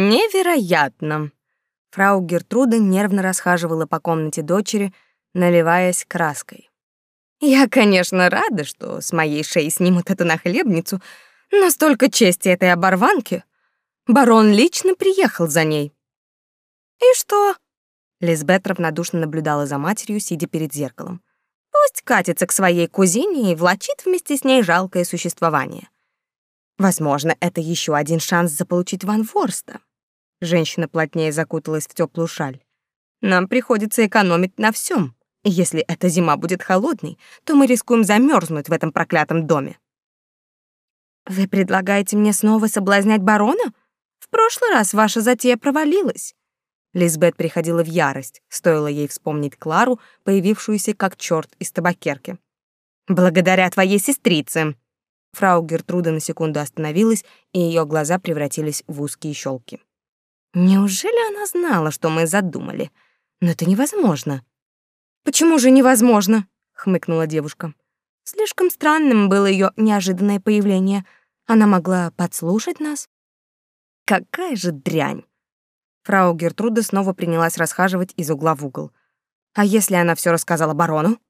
Невероятно. Фрау Гертруда нервно расхаживала по комнате дочери, наливаясь краской. Я, конечно, рада, что с моей шеи снимут эту нахлебницу, но столько чести этой оборванки. Барон лично приехал за ней. И что? Лизбет равнодушно наблюдала за матерью, сидя перед зеркалом. Пусть катится к своей кузине и влачит вместе с ней жалкое существование. Возможно, это еще один шанс заполучить Ван Ворста. Женщина плотнее закуталась в теплую шаль. Нам приходится экономить на всем. Если эта зима будет холодной, то мы рискуем замерзнуть в этом проклятом доме. Вы предлагаете мне снова соблазнять барона? В прошлый раз ваша затея провалилась. Лизбет приходила в ярость, стоило ей вспомнить Клару, появившуюся как черт из табакерки. «Благодаря твоей сестрице!» Фрау Гертруда на секунду остановилась, и ее глаза превратились в узкие щелки. «Неужели она знала, что мы задумали? Но это невозможно. Почему же невозможно? хмыкнула девушка. Слишком странным было ее неожиданное появление. Она могла подслушать нас. Какая же дрянь. Фрау Гертруда снова принялась расхаживать из угла в угол. А если она все рассказала барону?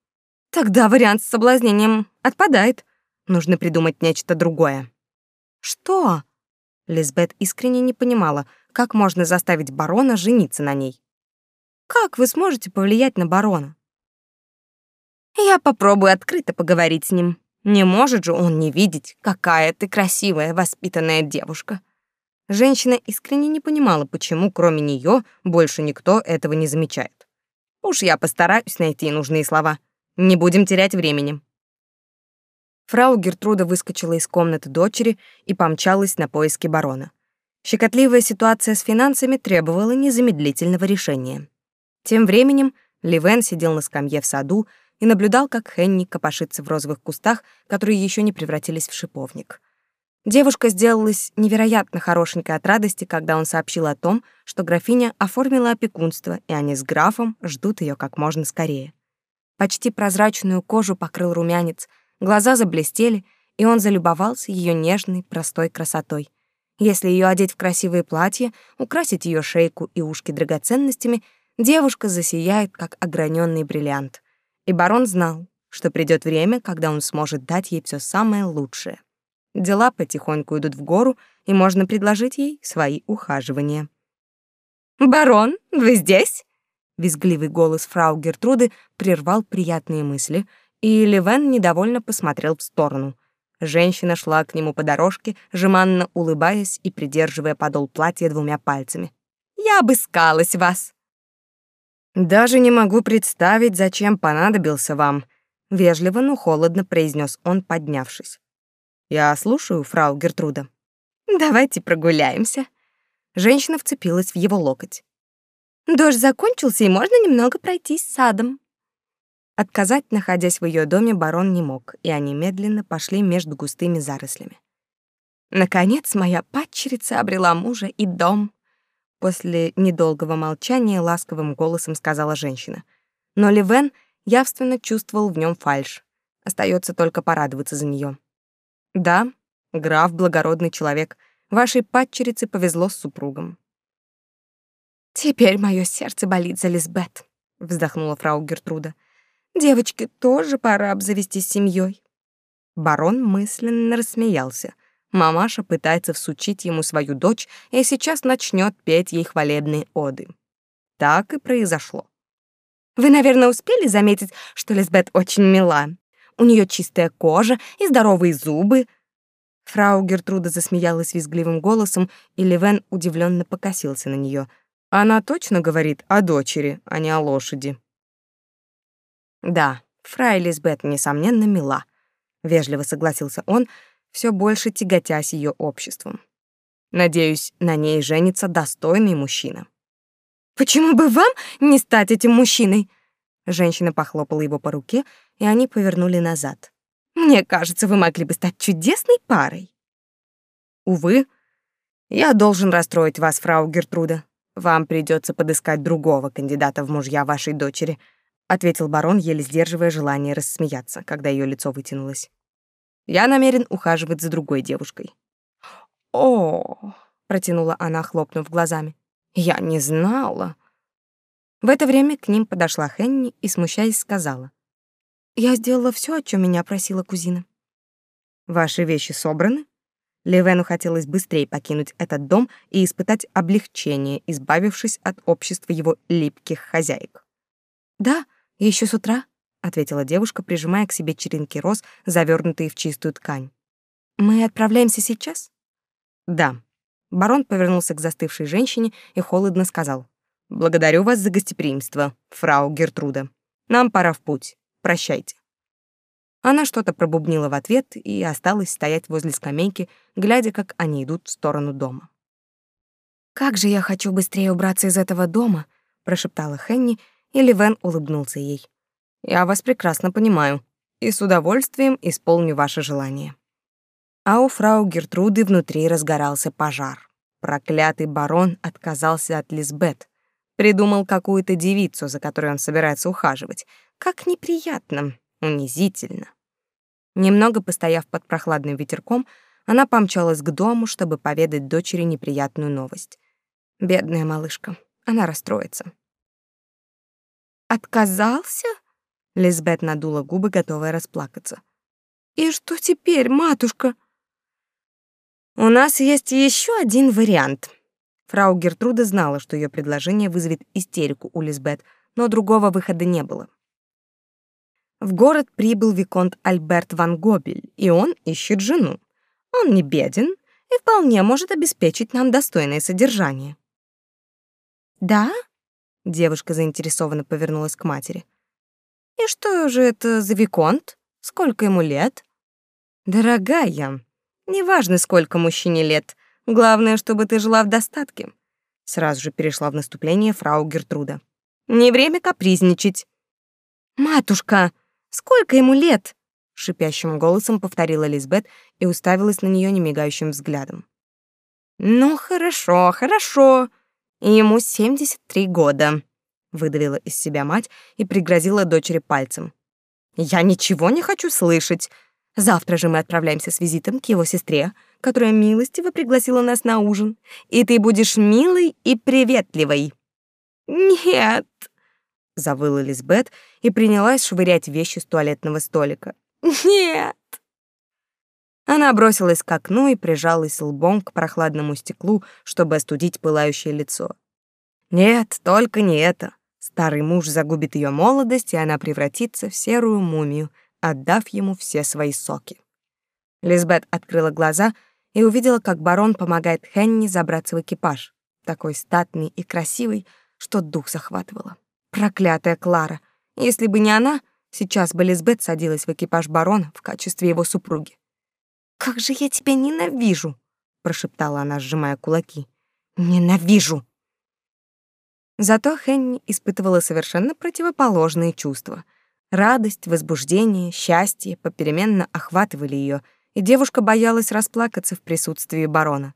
Тогда вариант с соблазнением отпадает. Нужно придумать нечто другое. Что? Лизбет искренне не понимала, как можно заставить барона жениться на ней. Как вы сможете повлиять на барона? Я попробую открыто поговорить с ним. Не может же он не видеть, какая ты красивая, воспитанная девушка. Женщина искренне не понимала, почему кроме нее больше никто этого не замечает. Уж я постараюсь найти нужные слова. Не будем терять времени. Фрау Гертруда выскочила из комнаты дочери и помчалась на поиски барона. Щекотливая ситуация с финансами требовала незамедлительного решения. Тем временем Ливен сидел на скамье в саду и наблюдал, как Хенни копошится в розовых кустах, которые еще не превратились в шиповник. Девушка сделалась невероятно хорошенькой от радости, когда он сообщил о том, что графиня оформила опекунство, и они с графом ждут ее как можно скорее. Почти прозрачную кожу покрыл румянец, глаза заблестели, и он залюбовался ее нежной, простой красотой. Если ее одеть в красивое платье, украсить ее шейку и ушки драгоценностями, девушка засияет, как ограненный бриллиант — и барон знал, что придет время, когда он сможет дать ей все самое лучшее. Дела потихоньку идут в гору, и можно предложить ей свои ухаживания. «Барон, вы здесь?» Визгливый голос фрау Гертруды прервал приятные мысли, и Левен недовольно посмотрел в сторону. Женщина шла к нему по дорожке, жеманно улыбаясь и придерживая подол платья двумя пальцами. «Я обыскалась вас!» Даже не могу представить, зачем понадобился вам, вежливо, но холодно произнес он, поднявшись. Я слушаю, фрау Гертруда. Давайте прогуляемся. Женщина вцепилась в его локоть. Дождь закончился, и можно немного пройтись садом. Отказать, находясь в ее доме, барон не мог, и они медленно пошли между густыми зарослями. Наконец моя падчерица обрела мужа и дом. После недолгого молчания ласковым голосом сказала женщина. Но Ливен явственно чувствовал в нем фальшь. Остается только порадоваться за нее. Да, граф благородный человек. Вашей падчерице повезло с супругом. Теперь мое сердце болит за Лизбет, вздохнула фрау Гертруда. Девочке тоже пора обзавестись семьей. Барон мысленно рассмеялся. Мамаша пытается всучить ему свою дочь и сейчас начнет петь ей хвалебные оды. Так и произошло. Вы, наверное, успели заметить, что Лизбет очень мила. У нее чистая кожа и здоровые зубы. Фрау Гертруда засмеялась визгливым голосом, и Левен удивленно покосился на нее. Она точно говорит о дочери, а не о лошади. Да, фрау Лизбет несомненно мила, вежливо согласился он, все больше тяготясь ее обществом. Надеюсь, на ней женится достойный мужчина. Почему бы вам не стать этим мужчиной? Женщина похлопала его по руке, и они повернули назад. Мне кажется, вы могли бы стать чудесной парой. Увы, я должен расстроить вас, фрау Гертруда. Вам придется подыскать другого кандидата в мужья вашей дочери, ответил барон, еле сдерживая желание рассмеяться, когда ее лицо вытянулось. Я намерен ухаживать за другой девушкой. О, протянула она, хлопнув глазами. Я не знала. В это время к ним подошла Хенни и, смущаясь, сказала: "Я сделала все, о чем меня просила кузина". "Ваши вещи собраны?" Левену хотелось быстрее покинуть этот дом и испытать облегчение, избавившись от общества его липких хозяек. "Да, еще с утра", ответила девушка, прижимая к себе черенки роз, завернутые в чистую ткань. Мы отправляемся сейчас? Да. Барон повернулся к застывшей женщине и холодно сказал: "Благодарю вас за гостеприимство, фрау Гертруда. Нам пора в путь. Прощайте". Она что-то пробубнила в ответ и осталась стоять возле скамейки, глядя, как они идут в сторону дома. «Как же я хочу быстрее убраться из этого дома», — прошептала Хенни, и Ливен улыбнулся ей. «Я вас прекрасно понимаю и с удовольствием исполню ваше желание» а у фрау Гертруды внутри разгорался пожар. Проклятый барон отказался от Лизбет, придумал какую-то девицу, за которой он собирается ухаживать. Как неприятно, унизительно. Немного постояв под прохладным ветерком, она помчалась к дому, чтобы поведать дочери неприятную новость. Бедная малышка, она расстроится. «Отказался?» Лизбет надула губы, готовая расплакаться. «И что теперь, матушка?» У нас есть еще один вариант. Фрау Гертруда знала, что ее предложение вызовет истерику у Лизбет, но другого выхода не было. В город прибыл виконт Альберт ван Гобель, и он ищет жену. Он не беден и вполне может обеспечить нам достойное содержание. Да? Девушка заинтересованно повернулась к матери. И что же это за виконт? Сколько ему лет? Дорогая, Неважно, сколько мужчине лет, главное, чтобы ты жила в достатке. Сразу же перешла в наступление фрау Гертруда. Не время капризничать. Матушка, сколько ему лет? шипящим голосом повторила Лизбет и уставилась на нее немигающим взглядом. Ну хорошо, хорошо. Ему 73 года, выдавила из себя мать и пригрозила дочери пальцем. Я ничего не хочу слышать. Завтра же мы отправляемся с визитом к его сестре, которая милостиво пригласила нас на ужин, и ты будешь милой и приветливой. Нет, завыла Лизбет и принялась швырять вещи с туалетного столика. Нет. Она бросилась к окну и прижалась лбом к прохладному стеклу, чтобы остудить пылающее лицо. Нет, только не это. Старый муж загубит ее молодость, и она превратится в серую мумию, отдав ему все свои соки. Лизбет открыла глаза и увидела, как барон помогает Хенни забраться в экипаж, такой статный и красивый, что дух захватывало. Проклятая Клара! Если бы не она, сейчас бы Лизбет садилась в экипаж барона в качестве его супруги. «Как же я тебя ненавижу!» — прошептала она, сжимая кулаки. «Ненавижу!» Зато Хенни испытывала совершенно противоположные чувства — Радость, возбуждение, счастье попеременно охватывали ее, и девушка боялась расплакаться в присутствии барона.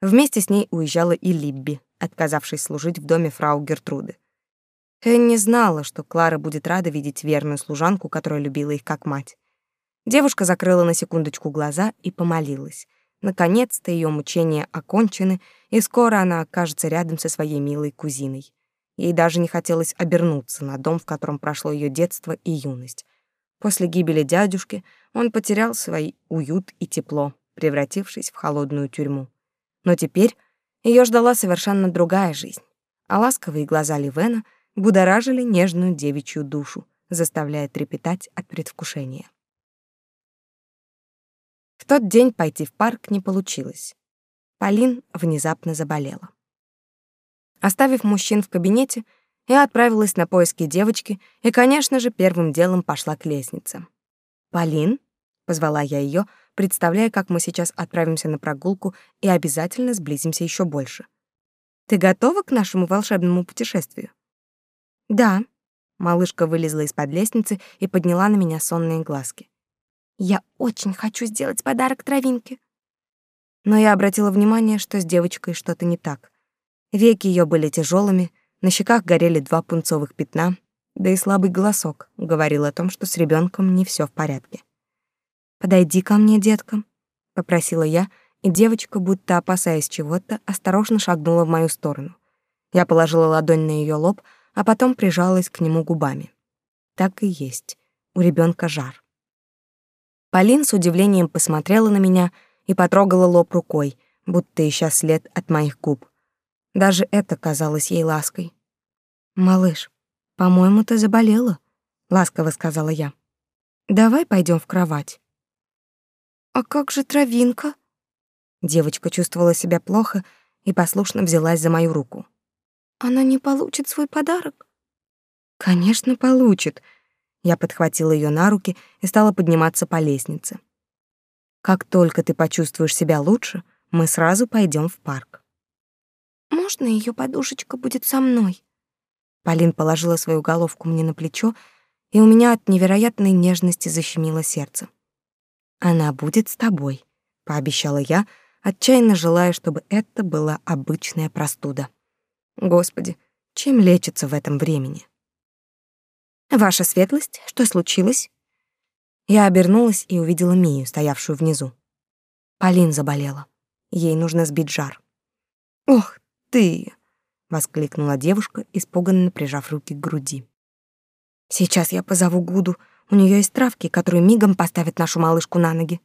Вместе с ней уезжала и Либби, отказавшись служить в доме фрау Гертруды. Хенни знала, что Клара будет рада видеть верную служанку, которая любила их как мать. Девушка закрыла на секундочку глаза и помолилась. Наконец-то ее мучения окончены, и скоро она окажется рядом со своей милой кузиной. Ей даже не хотелось обернуться на дом, в котором прошло ее детство и юность. После гибели дядюшки он потерял свой уют и тепло, превратившись в холодную тюрьму. Но теперь ее ждала совершенно другая жизнь, а ласковые глаза Ливена будоражили нежную девичью душу, заставляя трепетать от предвкушения. В тот день пойти в парк не получилось. Полин внезапно заболела. Оставив мужчин в кабинете, я отправилась на поиски девочки и, конечно же, первым делом пошла к лестнице. «Полин?» — позвала я ее, представляя, как мы сейчас отправимся на прогулку и обязательно сблизимся еще больше. «Ты готова к нашему волшебному путешествию?» «Да». Малышка вылезла из-под лестницы и подняла на меня сонные глазки. «Я очень хочу сделать подарок травинке». Но я обратила внимание, что с девочкой что-то не так. Веки ее были тяжелыми, на щеках горели два пунцовых пятна, да и слабый голосок говорил о том, что с ребенком не все в порядке. «Подойди ко мне, детка», — попросила я и девочка, будто опасаясь чего-то, осторожно шагнула в мою сторону. Я положила ладонь на ее лоб, а потом прижалась к нему губами. Так и есть. У ребенка жар. Полин с удивлением посмотрела на меня и потрогала лоб рукой, будто ища след от моих губ. Даже это казалось ей лаской. «Малыш, по-моему, ты заболела», — ласково сказала я. «Давай пойдем в кровать». «А как же травинка?» Девочка чувствовала себя плохо и послушно взялась за мою руку. «Она не получит свой подарок?» «Конечно, получит», я подхватила ее на руки и стала подниматься по лестнице. Как только ты почувствуешь себя лучше, мы сразу пойдем в парк. Можно ее подушечка будет со мной? Полин положила свою головку мне на плечо, и у меня от невероятной нежности защемило сердце. Она будет с тобой, пообещала я, отчаянно желая, чтобы это была обычная простуда. Господи, чем лечится в этом времени? Ваша светлость, что случилось? Я обернулась и увидела Мию, стоявшую внизу. Полин заболела. Ей нужно сбить жар. Ох ты, воскликнула девушка, испуганно прижав руки к груди. Сейчас я позову Гуду. У нее есть травки, которые мигом поставят нашу малышку на ноги.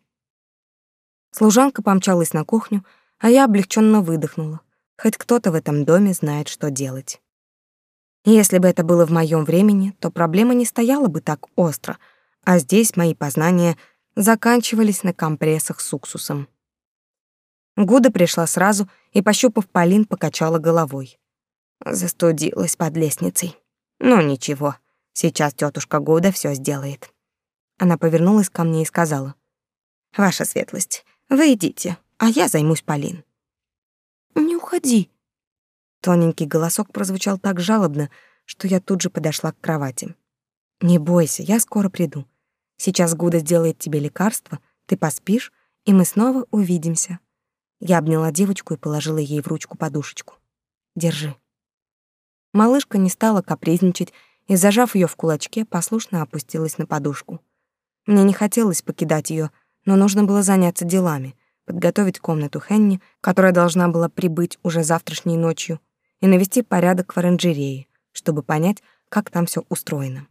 Служанка помчалась на кухню, а я облегченно выдохнула. Хоть кто-то в этом доме знает, что делать. Если бы это было в моем времени, то проблема не стояла бы так остро, а здесь мои познания заканчивались на компрессах с уксусом. Гуда пришла сразу и, пощупав Полин, покачала головой. Застудилась под лестницей. Ну ничего, сейчас тетушка Гуда все сделает. Она повернулась ко мне и сказала: "Ваша светлость, вы идите, а я займусь Полин". "Не уходи", Тоненький голосок прозвучал так жалобно, что я тут же подошла к кровати. «Не бойся, я скоро приду. Сейчас Гуда сделает тебе лекарство, ты поспишь, и мы снова увидимся». Я обняла девочку и положила ей в ручку подушечку. «Держи». Малышка не стала капризничать и, зажав ее в кулачке, послушно опустилась на подушку. Мне не хотелось покидать ее, но нужно было заняться делами, подготовить комнату Хенни, которая должна была прибыть уже завтрашней ночью, и навести порядок в оранжерее, чтобы понять, как там все устроено.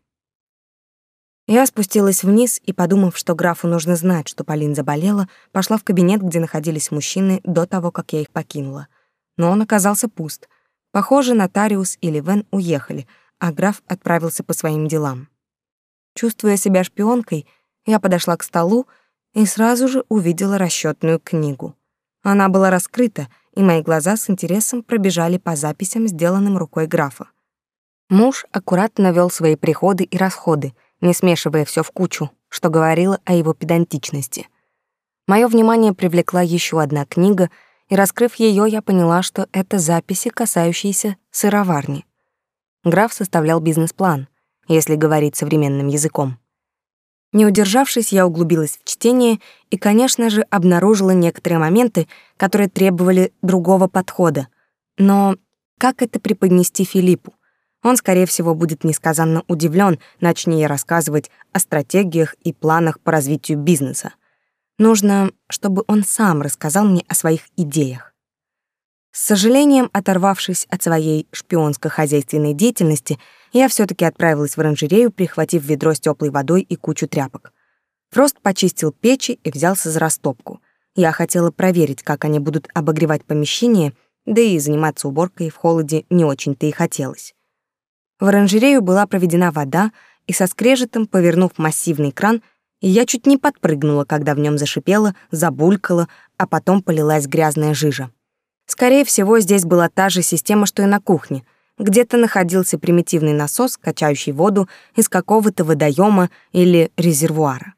Я спустилась вниз и, подумав, что графу нужно знать, что Полин заболела, пошла в кабинет, где находились мужчины до того, как я их покинула. Но он оказался пуст. Похоже, нотариус или Вен уехали, а граф отправился по своим делам. Чувствуя себя шпионкой, я подошла к столу и сразу же увидела расчетную книгу. Она была раскрыта, и мои глаза с интересом пробежали по записям, сделанным рукой графа. Муж аккуратно вел свои приходы и расходы, не смешивая все в кучу, что говорило о его педантичности. Мое внимание привлекла еще одна книга, и, раскрыв ее, я поняла, что это записи, касающиеся сыроварни. Граф составлял бизнес-план, если говорить современным языком. Не удержавшись, я углубилась в чтение и, конечно же, обнаружила некоторые моменты, которые требовали другого подхода. Но как это преподнести Филиппу? Он, скорее всего, будет несказанно удивлен, начни я рассказывать о стратегиях и планах по развитию бизнеса. Нужно, чтобы он сам рассказал мне о своих идеях. С сожалением, оторвавшись от своей шпионско-хозяйственной деятельности, я все таки отправилась в оранжерею, прихватив ведро с теплой водой и кучу тряпок. Фрост почистил печи и взялся за растопку. Я хотела проверить, как они будут обогревать помещение, да и заниматься уборкой в холоде не очень-то и хотелось. В оранжерею была проведена вода, и со скрежетом, повернув массивный кран, я чуть не подпрыгнула, когда в нем зашипело, забулькало, а потом полилась грязная жижа. Скорее всего, здесь была та же система, что и на кухне — где-то находился примитивный насос, качающий воду из какого-то водоема или резервуара.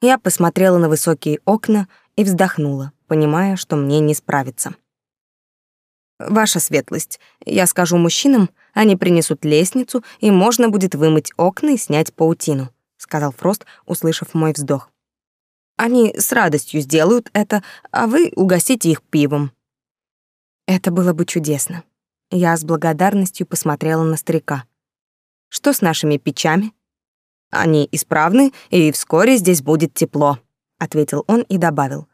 Я посмотрела на высокие окна и вздохнула, понимая, что мне не справиться. «Ваша светлость, я скажу мужчинам, они принесут лестницу, и можно будет вымыть окна и снять паутину», — сказал Фрост, услышав мой вздох. «Они с радостью сделают это, а вы угостите их пивом». Это было бы чудесно. Я с благодарностью посмотрела на старика. Что с нашими печами? Они исправны, и вскоре здесь будет тепло, ответил он и добавил.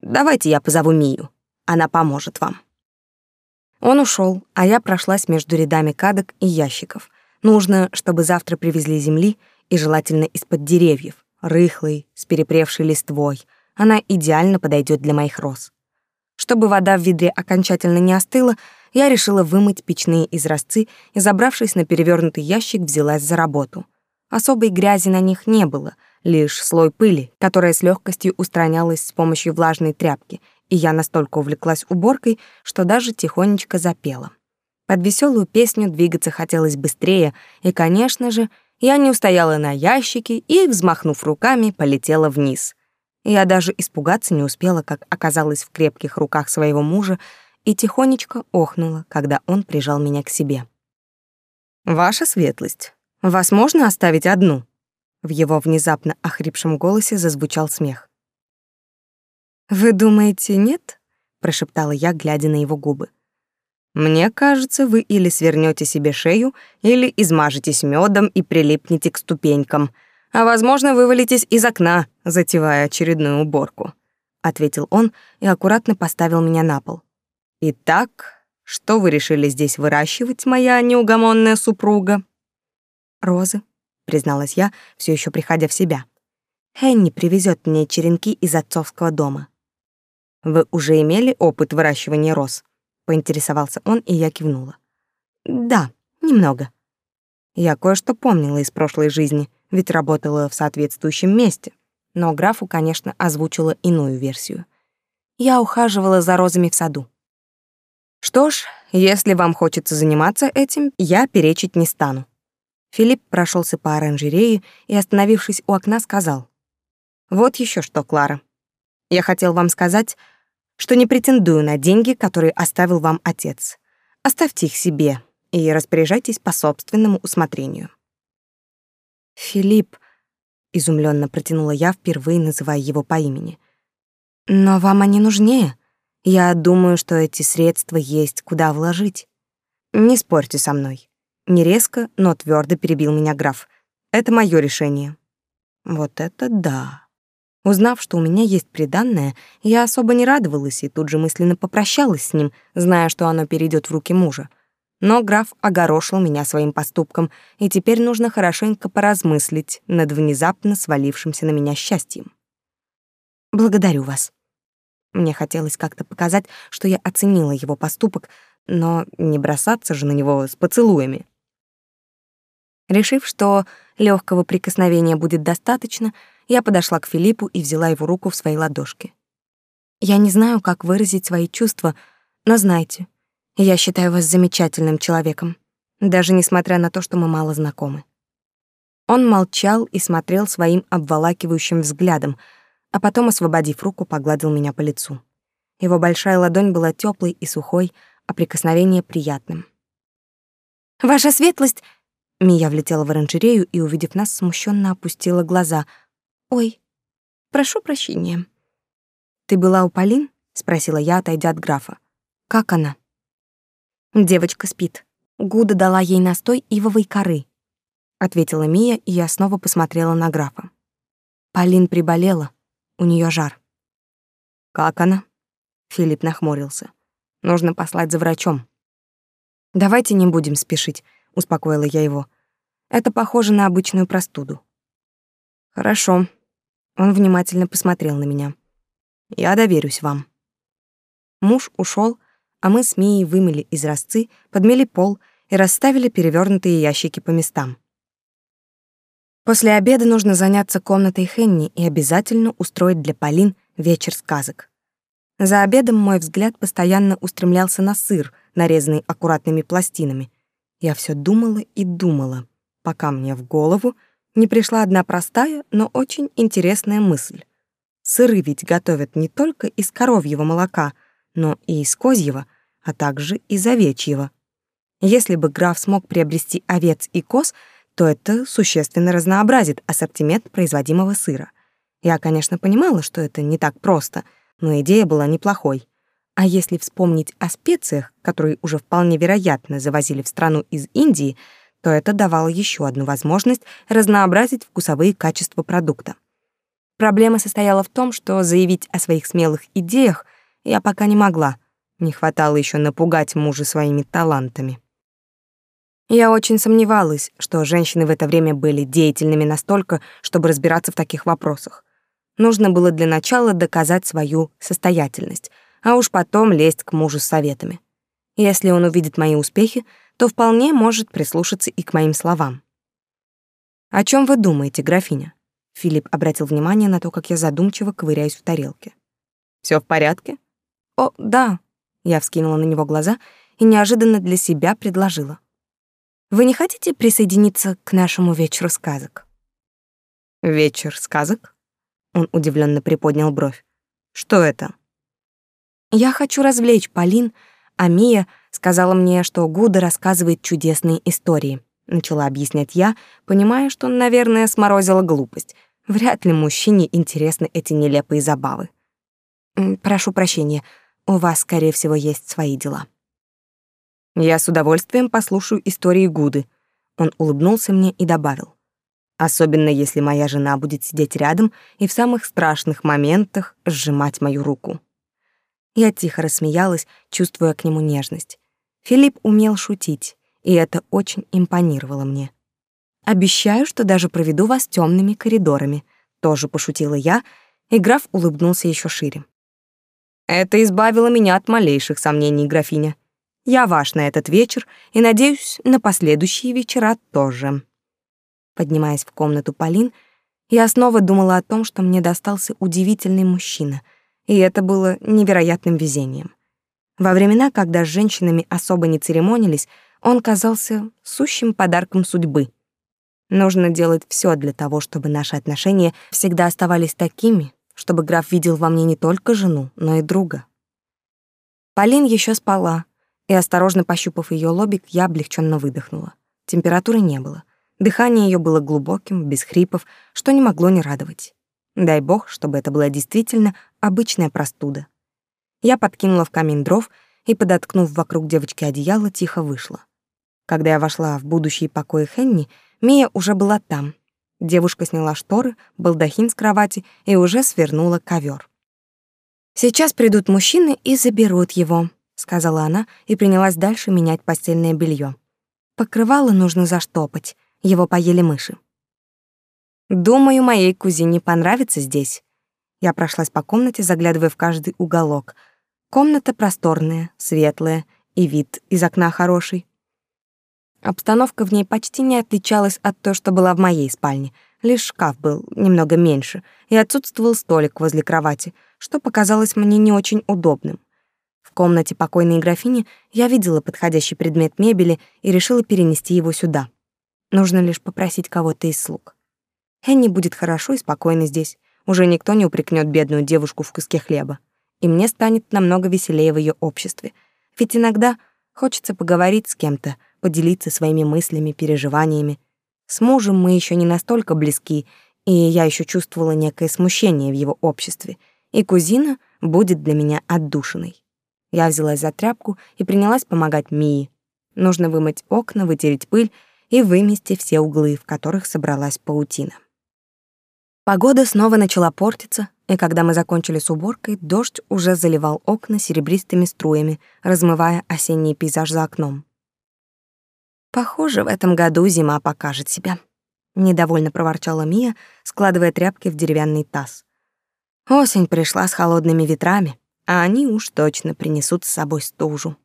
Давайте я позову Мию. Она поможет вам. Он ушел, а я прошлась между рядами кадок и ящиков. Нужно, чтобы завтра привезли земли, и желательно из-под деревьев, рыхлой, с перепревшей листвой. Она идеально подойдет для моих роз. Чтобы вода в ведре окончательно не остыла, я решила вымыть печные изразцы и, забравшись на перевернутый ящик, взялась за работу. Особой грязи на них не было, лишь слой пыли, которая с легкостью устранялась с помощью влажной тряпки, и я настолько увлеклась уборкой, что даже тихонечко запела. Под веселую песню двигаться хотелось быстрее, и, конечно же, я не устояла на ящике и, взмахнув руками, полетела вниз. Я даже испугаться не успела, как оказалась в крепких руках своего мужа и тихонечко охнула, когда он прижал меня к себе. «Ваша светлость, вас можно оставить одну?» В его внезапно охрипшем голосе зазвучал смех. «Вы думаете, нет?» — прошептала я, глядя на его губы. «Мне кажется, вы или свернете себе шею, или измажетесь медом и прилипнете к ступенькам», а, возможно, вывалитесь из окна, затевая очередную уборку», — ответил он и аккуратно поставил меня на пол. «Итак, что вы решили здесь выращивать, моя неугомонная супруга?» «Розы», — призналась я, все еще приходя в себя. «Хенни привезет мне черенки из отцовского дома». «Вы уже имели опыт выращивания роз?» — поинтересовался он, и я кивнула. «Да, немного». Я кое-что помнила из прошлой жизни — ведь работала в соответствующем месте. Но графу, конечно, озвучила иную версию. Я ухаживала за розами в саду. Что ж, если вам хочется заниматься этим, я перечить не стану. Филипп прошелся по оранжерее и, остановившись у окна, сказал: "Вот еще что, Клара. Я хотел вам сказать, что не претендую на деньги, которые оставил вам отец. Оставьте их себе и распоряжайтесь по собственному усмотрению. Филипп, изумленно протянула я, впервые называя его по имени. Но вам они нужнее. Я думаю, что эти средства есть куда вложить. Не спорьте со мной. Не резко, но твердо перебил меня граф. Это мое решение. Вот это да. Узнав, что у меня есть приданное, я особо не радовалась и тут же мысленно попрощалась с ним, зная, что оно перейдет в руки мужа. Но граф огорошил меня своим поступком, и теперь нужно хорошенько поразмыслить над внезапно свалившимся на меня счастьем. Благодарю вас. Мне хотелось как-то показать, что я оценила его поступок, но не бросаться же на него с поцелуями. Решив, что легкого прикосновения будет достаточно, я подошла к Филиппу и взяла его руку в свои ладошки. Я не знаю, как выразить свои чувства, но знайте, я считаю вас замечательным человеком, даже несмотря на то, что мы мало знакомы. Он молчал и смотрел своим обволакивающим взглядом, а потом, освободив руку, погладил меня по лицу. Его большая ладонь была теплой и сухой, а прикосновение приятным. «Ваша светлость!» Мия влетела в оранжерею и, увидев нас, смущенно опустила глаза. «Ой, прошу прощения». «Ты была у Полин?» — спросила я, отойдя от графа. «Как она?» Девочка спит. Гуда дала ей настой ивовой коры, ответила Мия, и я снова посмотрела на графа. Полин приболела, у нее жар. Как она? Филипп нахмурился. Нужно послать за врачом. Давайте не будем спешить, успокоила я его. Это похоже на обычную простуду. Хорошо. Он внимательно посмотрел на меня. Я доверюсь вам. Муж ушел, а мы с Мией вымыли изразцы, подмели пол и расставили перевернутые ящики по местам. После обеда нужно заняться комнатой Хенни и обязательно устроить для Полин вечер сказок. За обедом мой взгляд постоянно устремлялся на сыр, нарезанный аккуратными пластинами. Я все думала и думала, пока мне в голову не пришла одна простая, но очень интересная мысль. Сыры ведь готовят не только из коровьего молока — но и из козьего, а также из овечьего. Если бы граф смог приобрести овец и коз, то это существенно разнообразит ассортимент производимого сыра. Я, конечно, понимала, что это не так просто, но идея была неплохой. А если вспомнить о специях, которые уже вполне вероятно завозили в страну из Индии, то это давало еще одну возможность разнообразить вкусовые качества продукта. Проблема состояла в том, что заявить о своих смелых идеях я пока не могла. Не хватало еще напугать мужа своими талантами. Я очень сомневалась, что женщины в это время были деятельными настолько, чтобы разбираться в таких вопросах. Нужно было для начала доказать свою состоятельность, а уж потом лезть к мужу с советами. Если он увидит мои успехи, то вполне может прислушаться и к моим словам. «О чем вы думаете, графиня?» Филипп обратил внимание на то, как я задумчиво ковыряюсь в тарелке. Все в порядке?» «О, да», — я вскинула на него глаза и неожиданно для себя предложила. Вы не хотите присоединиться к нашему вечеру сказок? Вечер сказок? Он удивленно приподнял бровь. Что это? Я хочу развлечь Полин, а Мия сказала мне, что Гуда рассказывает чудесные истории. Начала объяснять я, понимая, что, наверное, сморозила глупость. Вряд ли мужчине интересны эти нелепые забавы. Прошу прощения, у вас, скорее всего, есть свои дела. Я с удовольствием послушаю истории Гуды. Он улыбнулся мне и добавил: особенно если моя жена будет сидеть рядом и в самых страшных моментах сжимать мою руку. Я тихо рассмеялась, чувствуя к нему нежность. Филипп умел шутить, и это очень импонировало мне. Обещаю, что даже проведу вас темными коридорами, тоже пошутила я, и граф улыбнулся еще шире. Это избавило меня от малейших сомнений, графиня. Я ваш на этот вечер и, надеюсь, на последующие вечера тоже. Поднимаясь в комнату Полин, я снова думала о том, что мне достался удивительный мужчина, и это было невероятным везением. Во времена, когда с женщинами особо не церемонились, он казался сущим подарком судьбы. Нужно делать все для того, чтобы наши отношения всегда оставались такими, чтобы граф видел во мне не только жену, но и друга. Полин еще спала, и, осторожно пощупав ее лобик, я облегченно выдохнула. Температуры не было. Дыхание ее было глубоким, без хрипов, что не могло не радовать. Дай бог, чтобы это была действительно обычная простуда. Я подкинула в камин дров и, подоткнув вокруг девочки одеяло, тихо вышла. Когда я вошла в будущий покой Хенни, Мия уже была там. Девушка сняла шторы, балдахин с кровати и уже свернула ковер. Сейчас придут мужчины и заберут его, сказала она и принялась дальше менять постельное белье. Покрывало нужно заштопать, его поели мыши. Думаю, моей кузине понравится здесь. Я прошлась по комнате, заглядывая в каждый уголок. Комната просторная, светлая, и вид из окна хороший. Обстановка в ней почти не отличалась от той, что была в моей спальне. Лишь шкаф был немного меньше, и отсутствовал столик возле кровати, что показалось мне не очень удобным комнате покойной графини я видела подходящий предмет мебели и решила перенести его сюда. Нужно лишь попросить кого-то из слуг. Энни будет хорошо и спокойно здесь. Уже никто не упрекнет бедную девушку в куске хлеба. И мне станет намного веселее в ее обществе. Ведь иногда хочется поговорить с кем-то, поделиться своими мыслями, переживаниями. С мужем мы еще не настолько близки, и я еще чувствовала некое смущение в его обществе, и кузина будет для меня отдушиной. Я взялась за тряпку и принялась помогать Мии. Нужно вымыть окна, вытереть пыль и вымести все углы, в которых собралась паутина. Погода снова начала портиться, и когда мы закончили с уборкой, дождь уже заливал окна серебристыми струями, размывая осенний пейзаж за окном. Похоже, в этом году зима покажет себя, недовольно проворчала Мия, складывая тряпки в деревянный таз. Осень пришла с холодными ветрами а они уж точно принесут с собой стужу.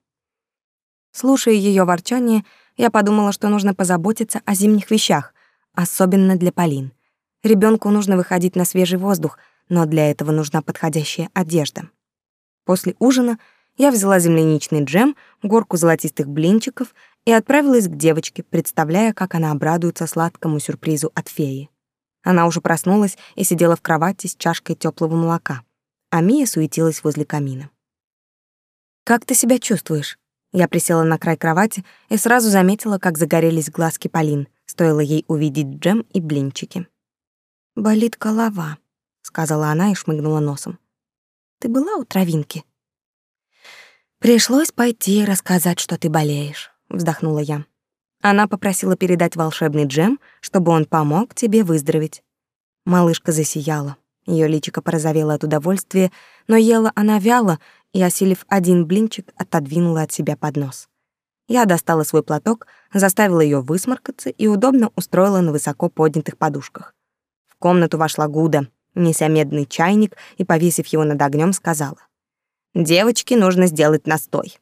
Слушая ее ворчание, я подумала, что нужно позаботиться о зимних вещах, особенно для Полин. Ребенку нужно выходить на свежий воздух, но для этого нужна подходящая одежда. После ужина я взяла земляничный джем, горку золотистых блинчиков и отправилась к девочке, представляя, как она обрадуется сладкому сюрпризу от феи. Она уже проснулась и сидела в кровати с чашкой теплого молока а Мия суетилась возле камина. «Как ты себя чувствуешь?» Я присела на край кровати и сразу заметила, как загорелись глазки Полин, стоило ей увидеть джем и блинчики. «Болит голова», — сказала она и шмыгнула носом. «Ты была у травинки?» «Пришлось пойти и рассказать, что ты болеешь», — вздохнула я. Она попросила передать волшебный джем, чтобы он помог тебе выздороветь. Малышка засияла. Ее личико порозовело от удовольствия, но ела она вяло и, осилив один блинчик, отодвинула от себя поднос. Я достала свой платок, заставила ее высморкаться и удобно устроила на высоко поднятых подушках. В комнату вошла Гуда, неся медный чайник и, повесив его над огнем, сказала. «Девочке нужно сделать настой.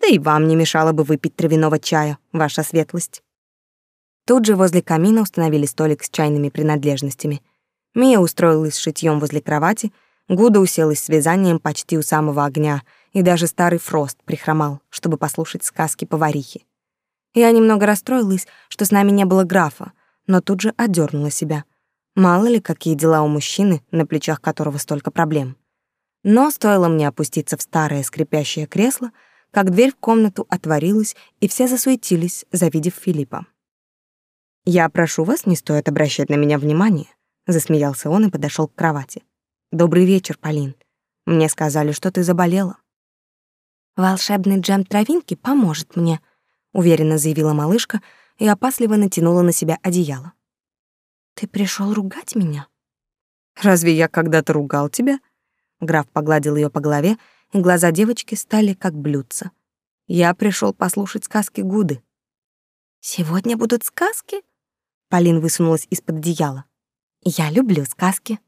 Да и вам не мешало бы выпить травяного чая, ваша светлость». Тут же возле камина установили столик с чайными принадлежностями. Мия устроилась шитьем возле кровати, Гуда уселась с вязанием почти у самого огня, и даже старый Фрост прихромал, чтобы послушать сказки поварихи. Я немного расстроилась, что с нами не было графа, но тут же одернула себя. Мало ли, какие дела у мужчины, на плечах которого столько проблем. Но стоило мне опуститься в старое скрипящее кресло, как дверь в комнату отворилась, и все засуетились, завидев Филиппа. «Я прошу вас, не стоит обращать на меня внимание», — засмеялся он и подошел к кровати. «Добрый вечер, Полин. Мне сказали, что ты заболела». «Волшебный джем травинки поможет мне», — уверенно заявила малышка и опасливо натянула на себя одеяло. «Ты пришел ругать меня?» «Разве я когда-то ругал тебя?» Граф погладил ее по голове, и глаза девочки стали как блюдца. «Я пришел послушать сказки Гуды». «Сегодня будут сказки?» Полин высунулась из-под одеяла. Я люблю сказки.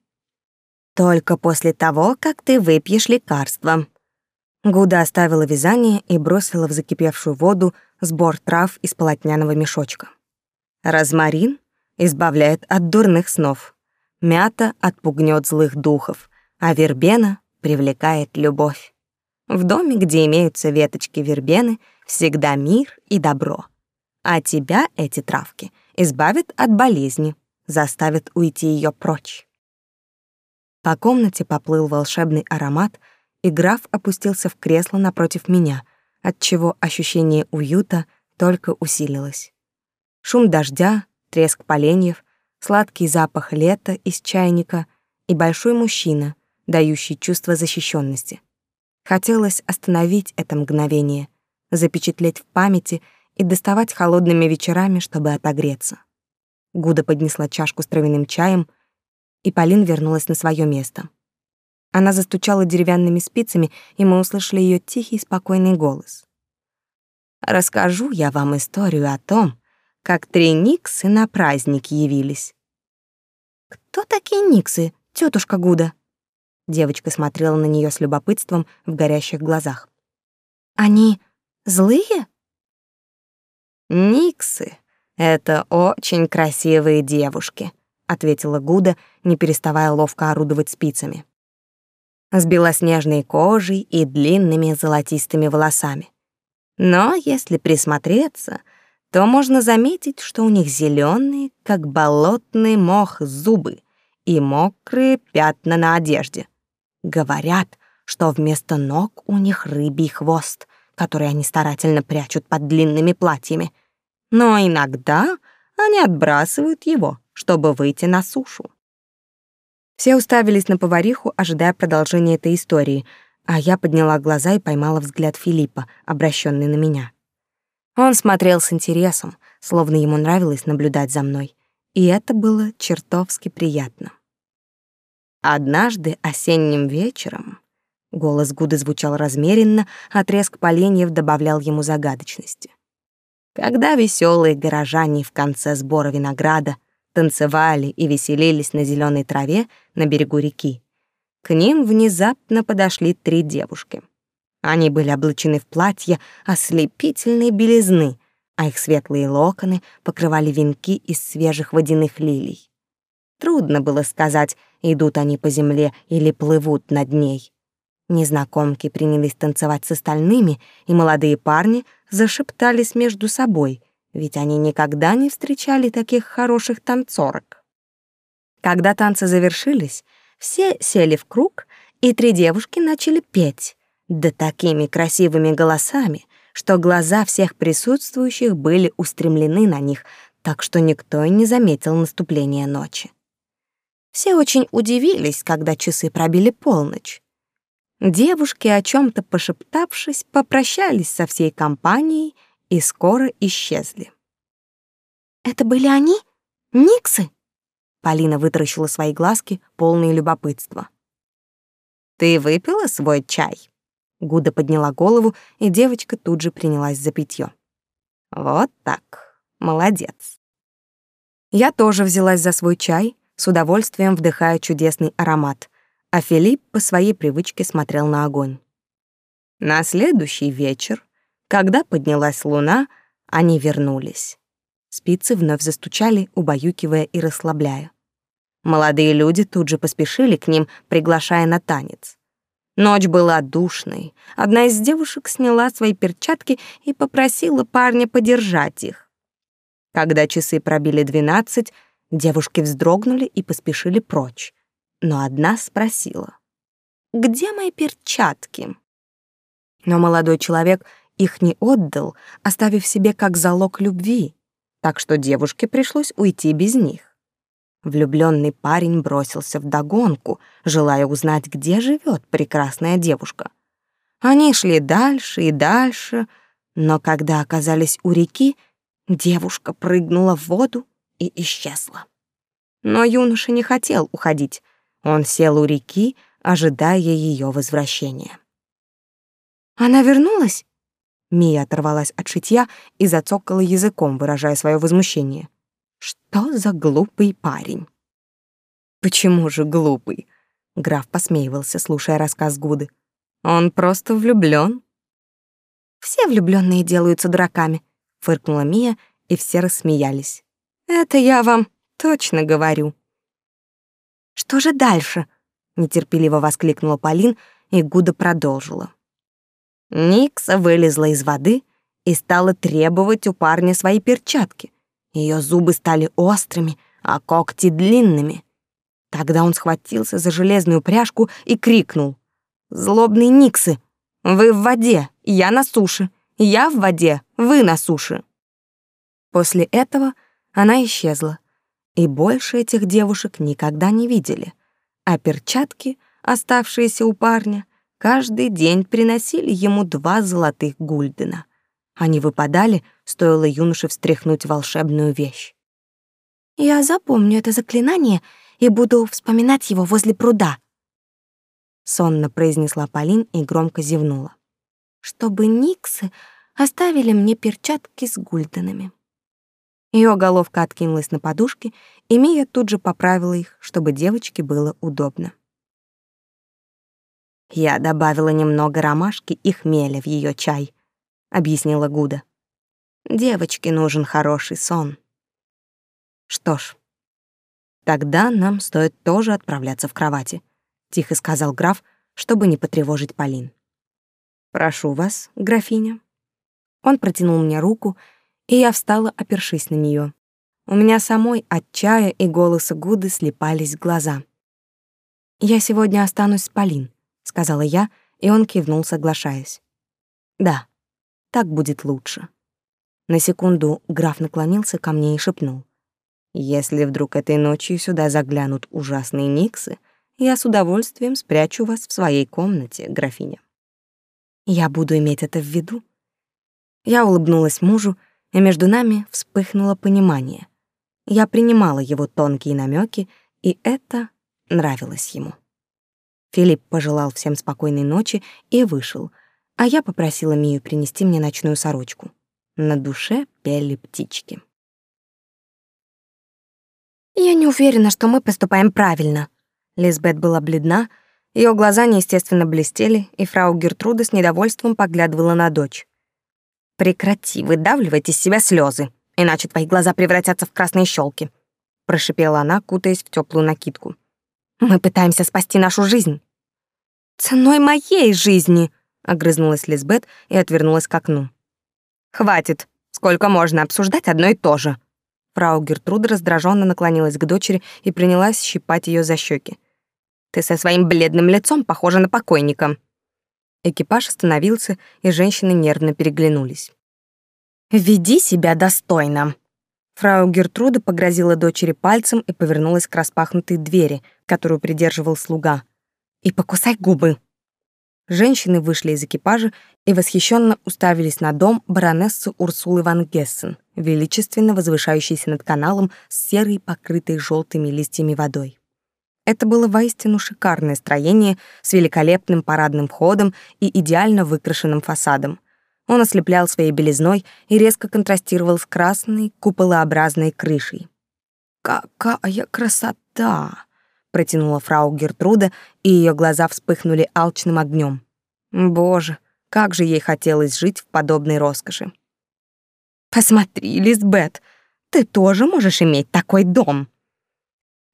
Только после того, как ты выпьешь лекарство. Гуда оставила вязание и бросила в закипевшую воду сбор трав из полотняного мешочка. Розмарин избавляет от дурных снов. Мята отпугнет злых духов, а вербена привлекает любовь. В доме, где имеются веточки вербены, всегда мир и добро. А тебя эти травки избавит от болезни, заставит уйти ее прочь. По комнате поплыл волшебный аромат, и граф опустился в кресло напротив меня, отчего ощущение уюта только усилилось. Шум дождя, треск поленьев, сладкий запах лета из чайника и большой мужчина, дающий чувство защищенности. Хотелось остановить это мгновение, запечатлеть в памяти — и доставать холодными вечерами, чтобы отогреться. Гуда поднесла чашку с травяным чаем, и Полин вернулась на свое место. Она застучала деревянными спицами, и мы услышали ее тихий, спокойный голос. «Расскажу я вам историю о том, как три Никсы на праздник явились». «Кто такие Никсы, тетушка Гуда?» Девочка смотрела на нее с любопытством в горящих глазах. «Они злые?» «Никсы — это очень красивые девушки», — ответила Гуда, не переставая ловко орудовать спицами. С белоснежной кожей и длинными золотистыми волосами. Но если присмотреться, то можно заметить, что у них зеленые, как болотный мох, зубы и мокрые пятна на одежде. Говорят, что вместо ног у них рыбий хвост, который они старательно прячут под длинными платьями но иногда они отбрасывают его, чтобы выйти на сушу. Все уставились на повариху, ожидая продолжения этой истории, а я подняла глаза и поймала взгляд Филиппа, обращенный на меня. Он смотрел с интересом, словно ему нравилось наблюдать за мной, и это было чертовски приятно. Однажды осенним вечером голос Гуды звучал размеренно, а треск поленьев добавлял ему загадочности когда веселые горожане в конце сбора винограда танцевали и веселились на зеленой траве на берегу реки. К ним внезапно подошли три девушки. Они были облачены в платья ослепительной белизны, а их светлые локоны покрывали венки из свежих водяных лилий. Трудно было сказать, идут они по земле или плывут над ней. Незнакомки принялись танцевать с остальными, и молодые парни зашептались между собой, ведь они никогда не встречали таких хороших танцорок. Когда танцы завершились, все сели в круг, и три девушки начали петь, да такими красивыми голосами, что глаза всех присутствующих были устремлены на них, так что никто и не заметил наступления ночи. Все очень удивились, когда часы пробили полночь. Девушки, о чем то пошептавшись, попрощались со всей компанией и скоро исчезли. «Это были они? Никсы?» Полина вытаращила свои глазки, полные любопытства. «Ты выпила свой чай?» Гуда подняла голову, и девочка тут же принялась за питье. «Вот так. Молодец». Я тоже взялась за свой чай, с удовольствием вдыхая чудесный аромат, а Филипп по своей привычке смотрел на огонь. На следующий вечер, когда поднялась луна, они вернулись. Спицы вновь застучали, убаюкивая и расслабляя. Молодые люди тут же поспешили к ним, приглашая на танец. Ночь была душной. Одна из девушек сняла свои перчатки и попросила парня подержать их. Когда часы пробили двенадцать, девушки вздрогнули и поспешили прочь. Но одна спросила: "Где мои перчатки?" Но молодой человек их не отдал, оставив себе как залог любви так что девушке пришлось уйти без них. Влюбленный парень бросился в догонку, желая узнать, где живет прекрасная девушка. Они шли дальше и дальше, но когда оказались у реки, девушка прыгнула в воду и исчезла. Но юноша не хотел уходить. Он сел у реки, ожидая ее возвращения. Она вернулась? Мия оторвалась от шитья и зацокала языком, выражая свое возмущение. Что за глупый парень? Почему же глупый? Граф посмеивался, слушая рассказ Гуды. Он просто влюблён. Все влюблённые делаются дураками, фыркнула Мия, и все рассмеялись. Это я вам точно говорю. Что же дальше? нетерпеливо воскликнула Полин, и Гуда продолжила. Никса вылезла из воды и стала требовать у парня свои перчатки. Ее зубы стали острыми, а когти длинными. Тогда он схватился за железную пряжку и крикнул. «Злобные Никсы! Вы в воде, я на суше. Я в воде, вы на суше». После этого она исчезла, и больше этих девушек никогда не видели, а перчатки, оставшиеся у парня, каждый день приносили ему два золотых гульдена. Они выпадали, стоило юноше встряхнуть волшебную вещь. «Я запомню это заклинание и буду вспоминать его возле пруда», — сонно произнесла Полин и громко зевнула. «Чтобы Никсы оставили мне перчатки с гульденами». Ее головка откинулась на подушке, и Мия тут же поправила их, чтобы девочке было удобно. Я добавила немного ромашки и хмеля в ее чай, объяснила Гуда. Девочке нужен хороший сон. Что ж, тогда нам стоит тоже отправляться в кровати, тихо сказал граф, чтобы не потревожить Полин. Прошу вас, графиня. Он протянул мне руку, и я встала, опершись на нее. У меня самой от чая и голоса Гуды слепались глаза. Я сегодня останусь с Полин сказала я, и он кивнул, соглашаясь. Да, так будет лучше. На секунду граф наклонился ко мне и шепнул: "Если вдруг этой ночью сюда заглянут ужасные никсы, я с удовольствием спрячу вас в своей комнате, графиня". Я буду иметь это в виду. Я улыбнулась мужу, и между нами вспыхнуло понимание. Я принимала его тонкие намеки, и это нравилось ему. Филипп пожелал всем спокойной ночи и вышел, а я попросила Мию принести мне ночную сорочку. На душе пели птички. «Я не уверена, что мы поступаем правильно». Лизбет была бледна, ее глаза неестественно блестели, и фрау Гертруда с недовольством поглядывала на дочь. «Прекрати выдавливать из себя слезы, иначе твои глаза превратятся в красные щелки», прошипела она, кутаясь в теплую накидку. Мы пытаемся спасти нашу жизнь. Ценой моей жизни, огрызнулась Лизбет и отвернулась к окну. Хватит. Сколько можно обсуждать одно и то же? Фрау Гертруда раздраженно наклонилась к дочери и принялась щипать ее за щеки. Ты со своим бледным лицом похожа на покойника. Экипаж остановился, и женщины нервно переглянулись. «Веди себя достойно!» Фрау Гертруда погрозила дочери пальцем и повернулась к распахнутой двери, которую придерживал слуга. «И покусай губы!» Женщины вышли из экипажа и восхищенно уставились на дом баронессы Урсулы ван Гессен, величественно возвышающийся над каналом с серой, покрытой желтыми листьями водой. Это было воистину шикарное строение с великолепным парадным входом и идеально выкрашенным фасадом. Он ослеплял своей белизной и резко контрастировал с красной куполообразной крышей. «Какая красота!» — протянула фрау Гертруда, и ее глаза вспыхнули алчным огнем. Боже, как же ей хотелось жить в подобной роскоши. «Посмотри, Лизбет, ты тоже можешь иметь такой дом!»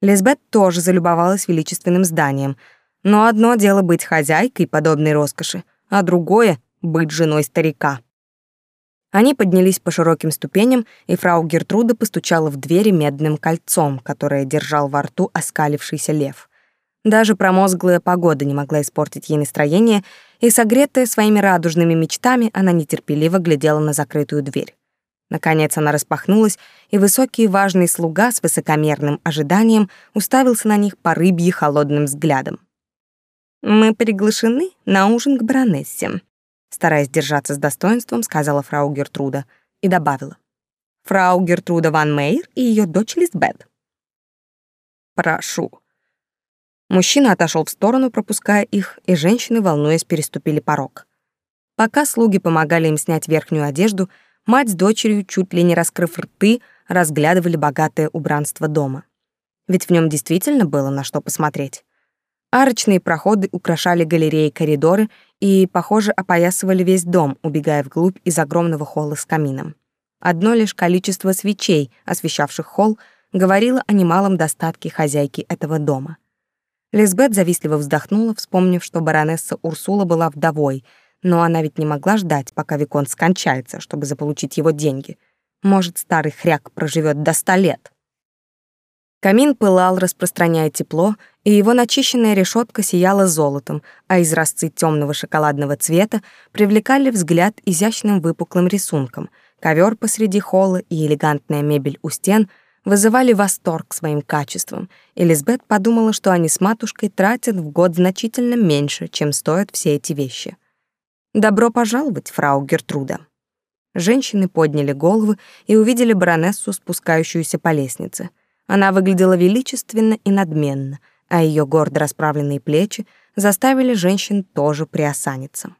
Лизбет тоже залюбовалась величественным зданием, но одно дело быть хозяйкой подобной роскоши, а другое — быть женой старика. Они поднялись по широким ступеням, и фрау Гертруда постучала в двери медным кольцом, которое держал во рту оскалившийся лев. Даже промозглая погода не могла испортить ей настроение, и, согретая своими радужными мечтами, она нетерпеливо глядела на закрытую дверь. Наконец она распахнулась, и высокий важный слуга с высокомерным ожиданием уставился на них по рыбьи холодным взглядом. «Мы приглашены на ужин к баронессе», стараясь держаться с достоинством, сказала фрау Гертруда и добавила. «Фрау Гертруда ван Мейер и ее дочь Лизбет». «Прошу». Мужчина отошел в сторону, пропуская их, и женщины, волнуясь, переступили порог. Пока слуги помогали им снять верхнюю одежду, Мать с дочерью, чуть ли не раскрыв рты, разглядывали богатое убранство дома. Ведь в нем действительно было на что посмотреть. Арочные проходы украшали галереи коридоры и, похоже, опоясывали весь дом, убегая вглубь из огромного холла с камином. Одно лишь количество свечей, освещавших холл, говорило о немалом достатке хозяйки этого дома. Лизбет завистливо вздохнула, вспомнив, что баронесса Урсула была вдовой — но она ведь не могла ждать, пока Виконт скончается, чтобы заполучить его деньги. Может, старый хряк проживет до ста лет. Камин пылал, распространяя тепло, и его начищенная решетка сияла золотом, а изразцы темного шоколадного цвета привлекали взгляд изящным выпуклым рисунком. Ковер посреди холла и элегантная мебель у стен вызывали восторг своим качеством, и Лизбет подумала, что они с матушкой тратят в год значительно меньше, чем стоят все эти вещи. Добро пожаловать, фрау Гертруда. Женщины подняли головы и увидели баронессу, спускающуюся по лестнице. Она выглядела величественно и надменно, а ее гордо расправленные плечи заставили женщин тоже приосаниться.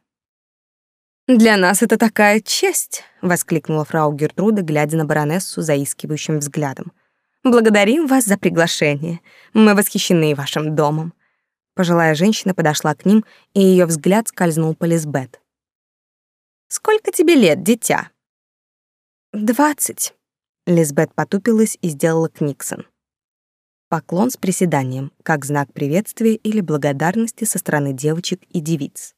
«Для нас это такая честь!» — воскликнула фрау Гертруда, глядя на баронессу заискивающим взглядом. «Благодарим вас за приглашение. Мы восхищены вашим домом». Пожилая женщина подошла к ним, и ее взгляд скользнул по Лизбет. Сколько тебе лет, дитя?» «Двадцать». Лизбет потупилась и сделала книксон. Поклон с приседанием, как знак приветствия или благодарности со стороны девочек и девиц.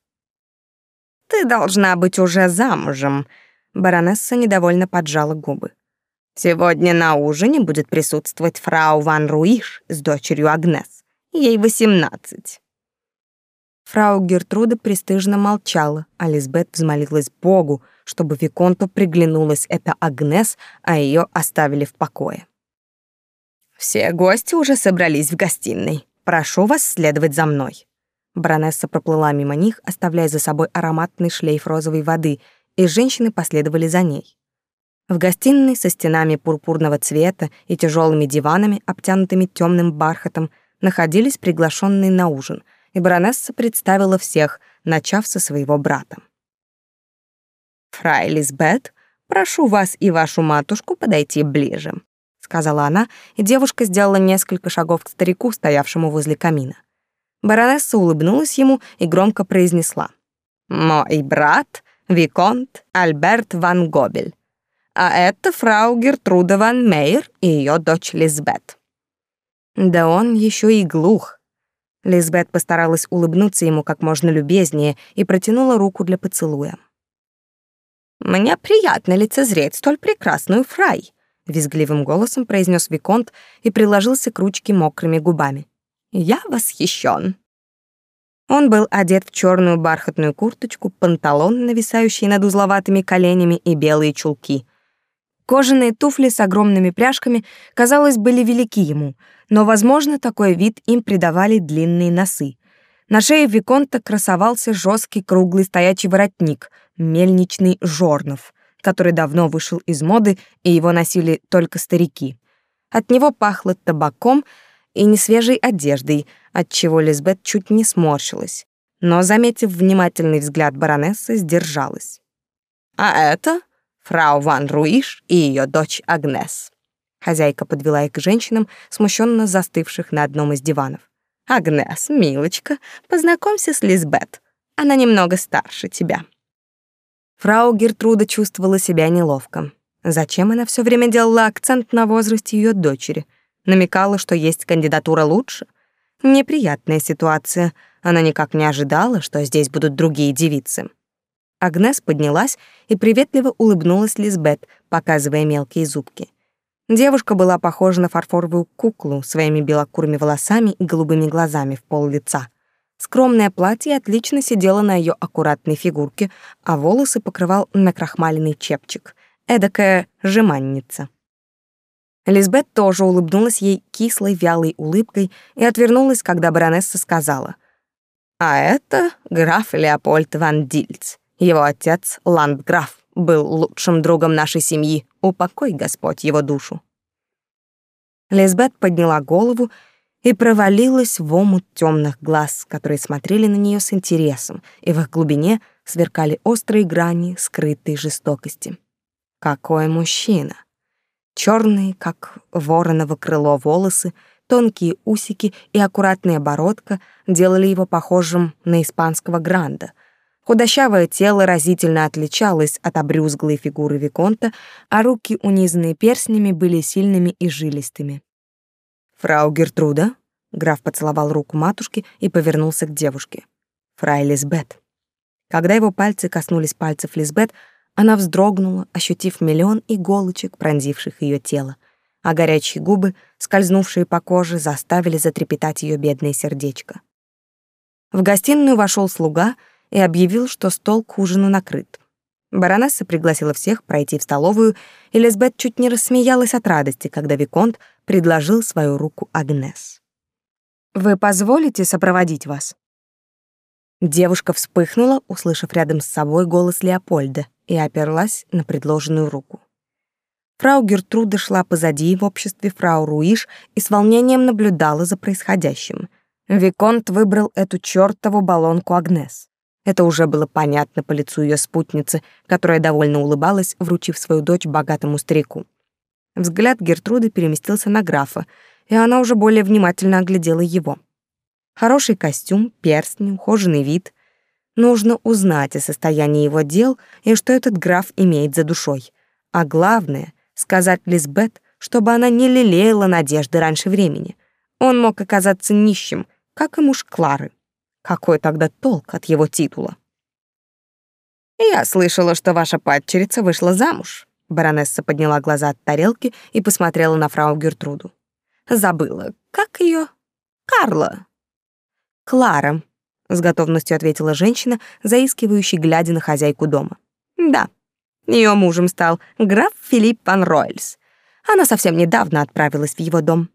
«Ты должна быть уже замужем», — баронесса недовольно поджала губы. «Сегодня на ужине будет присутствовать фрау Ван Руиш с дочерью Агнес. Ей восемнадцать». Фрау Гертруда пристыжно молчала, а Лизбет взмолилась Богу, чтобы Виконту приглянулась эта Агнес, а ее оставили в покое. «Все гости уже собрались в гостиной. Прошу вас следовать за мной». Баронесса проплыла мимо них, оставляя за собой ароматный шлейф розовой воды, и женщины последовали за ней. В гостиной со стенами пурпурного цвета и тяжелыми диванами, обтянутыми темным бархатом, находились приглашенные на ужин — и баронесса представила всех, начав со своего брата. «Фрай Лизбет, прошу вас и вашу матушку подойти ближе», сказала она, и девушка сделала несколько шагов к старику, стоявшему возле камина. Баронесса улыбнулась ему и громко произнесла. «Мой брат — Виконт Альберт ван Гобель, а это фрау Гертруда ван Мейер и ее дочь Лизбет». Да он еще и глух, Лизбет постаралась улыбнуться ему как можно любезнее и протянула руку для поцелуя. «Мне приятно лицезреть столь прекрасную фрай», — визгливым голосом произнес Виконт и приложился к ручке мокрыми губами. «Я восхищен». Он был одет в черную бархатную курточку, панталон, нависающий над узловатыми коленями, и белые чулки. Кожаные туфли с огромными пряжками, казалось, были велики ему, но, возможно, такой вид им придавали длинные носы. На шее Виконта красовался жесткий круглый стоячий воротник, мельничный жорнов, который давно вышел из моды, и его носили только старики. От него пахло табаком и несвежей одеждой, отчего Лизбет чуть не сморщилась. Но, заметив внимательный взгляд баронессы, сдержалась. «А это фрау Ван Руиш и ее дочь Агнес». Хозяйка подвела их к женщинам, смущенно застывших на одном из диванов. «Агнес, милочка, познакомься с Лизбет. Она немного старше тебя». Фрау Гертруда чувствовала себя неловко. Зачем она все время делала акцент на возрасте ее дочери? Намекала, что есть кандидатура лучше? Неприятная ситуация. Она никак не ожидала, что здесь будут другие девицы. Агнес поднялась и приветливо улыбнулась Лизбет, показывая мелкие зубки. Девушка была похожа на фарфоровую куклу своими белокурыми волосами и голубыми глазами в пол лица. Скромное платье отлично сидело на ее аккуратной фигурке, а волосы покрывал накрахмаленный чепчик, эдакая жеманница. Лизбет тоже улыбнулась ей кислой вялой улыбкой и отвернулась, когда баронесса сказала: "А это граф Леопольд ван Дильц. Его отец, ландграф, был лучшим другом нашей семьи. Упокой, Господь, его душу. Лизбет подняла голову и провалилась в омут темных глаз, которые смотрели на нее с интересом, и в их глубине сверкали острые грани скрытой жестокости. Какой мужчина! Черные, как вороново крыло, волосы, тонкие усики и аккуратная бородка делали его похожим на испанского гранда — Худощавое тело разительно отличалось от обрюзглой фигуры Виконта, а руки, унизанные перстнями, были сильными и жилистыми. «Фрау Гертруда?» — граф поцеловал руку матушки и повернулся к девушке. «Фрай Лизбет». Когда его пальцы коснулись пальцев Лизбет, она вздрогнула, ощутив миллион иголочек, пронзивших ее тело, а горячие губы, скользнувшие по коже, заставили затрепетать ее бедное сердечко. В гостиную вошел слуга — и объявил, что стол к ужину накрыт. Баронесса пригласила всех пройти в столовую, и Лизбет чуть не рассмеялась от радости, когда Виконт предложил свою руку Агнес. «Вы позволите сопроводить вас?» Девушка вспыхнула, услышав рядом с собой голос Леопольда, и оперлась на предложенную руку. Фрау Гертруда шла позади в обществе фрау Руиш и с волнением наблюдала за происходящим. Виконт выбрал эту чёртову баллонку Агнес. Это уже было понятно по лицу ее спутницы, которая довольно улыбалась, вручив свою дочь богатому старику. Взгляд Гертруды переместился на графа, и она уже более внимательно оглядела его. Хороший костюм, перстни, ухоженный вид. Нужно узнать о состоянии его дел и что этот граф имеет за душой. А главное — сказать Лизбет, чтобы она не лелеяла надежды раньше времени. Он мог оказаться нищим, как и муж Клары. Какой тогда толк от его титула? «Я слышала, что ваша падчерица вышла замуж». Баронесса подняла глаза от тарелки и посмотрела на фрау Гертруду. «Забыла. Как ее? Карла». «Клара», — с готовностью ответила женщина, заискивающий, глядя на хозяйку дома. «Да, ее мужем стал граф Филипп ван Ройльс. Она совсем недавно отправилась в его дом».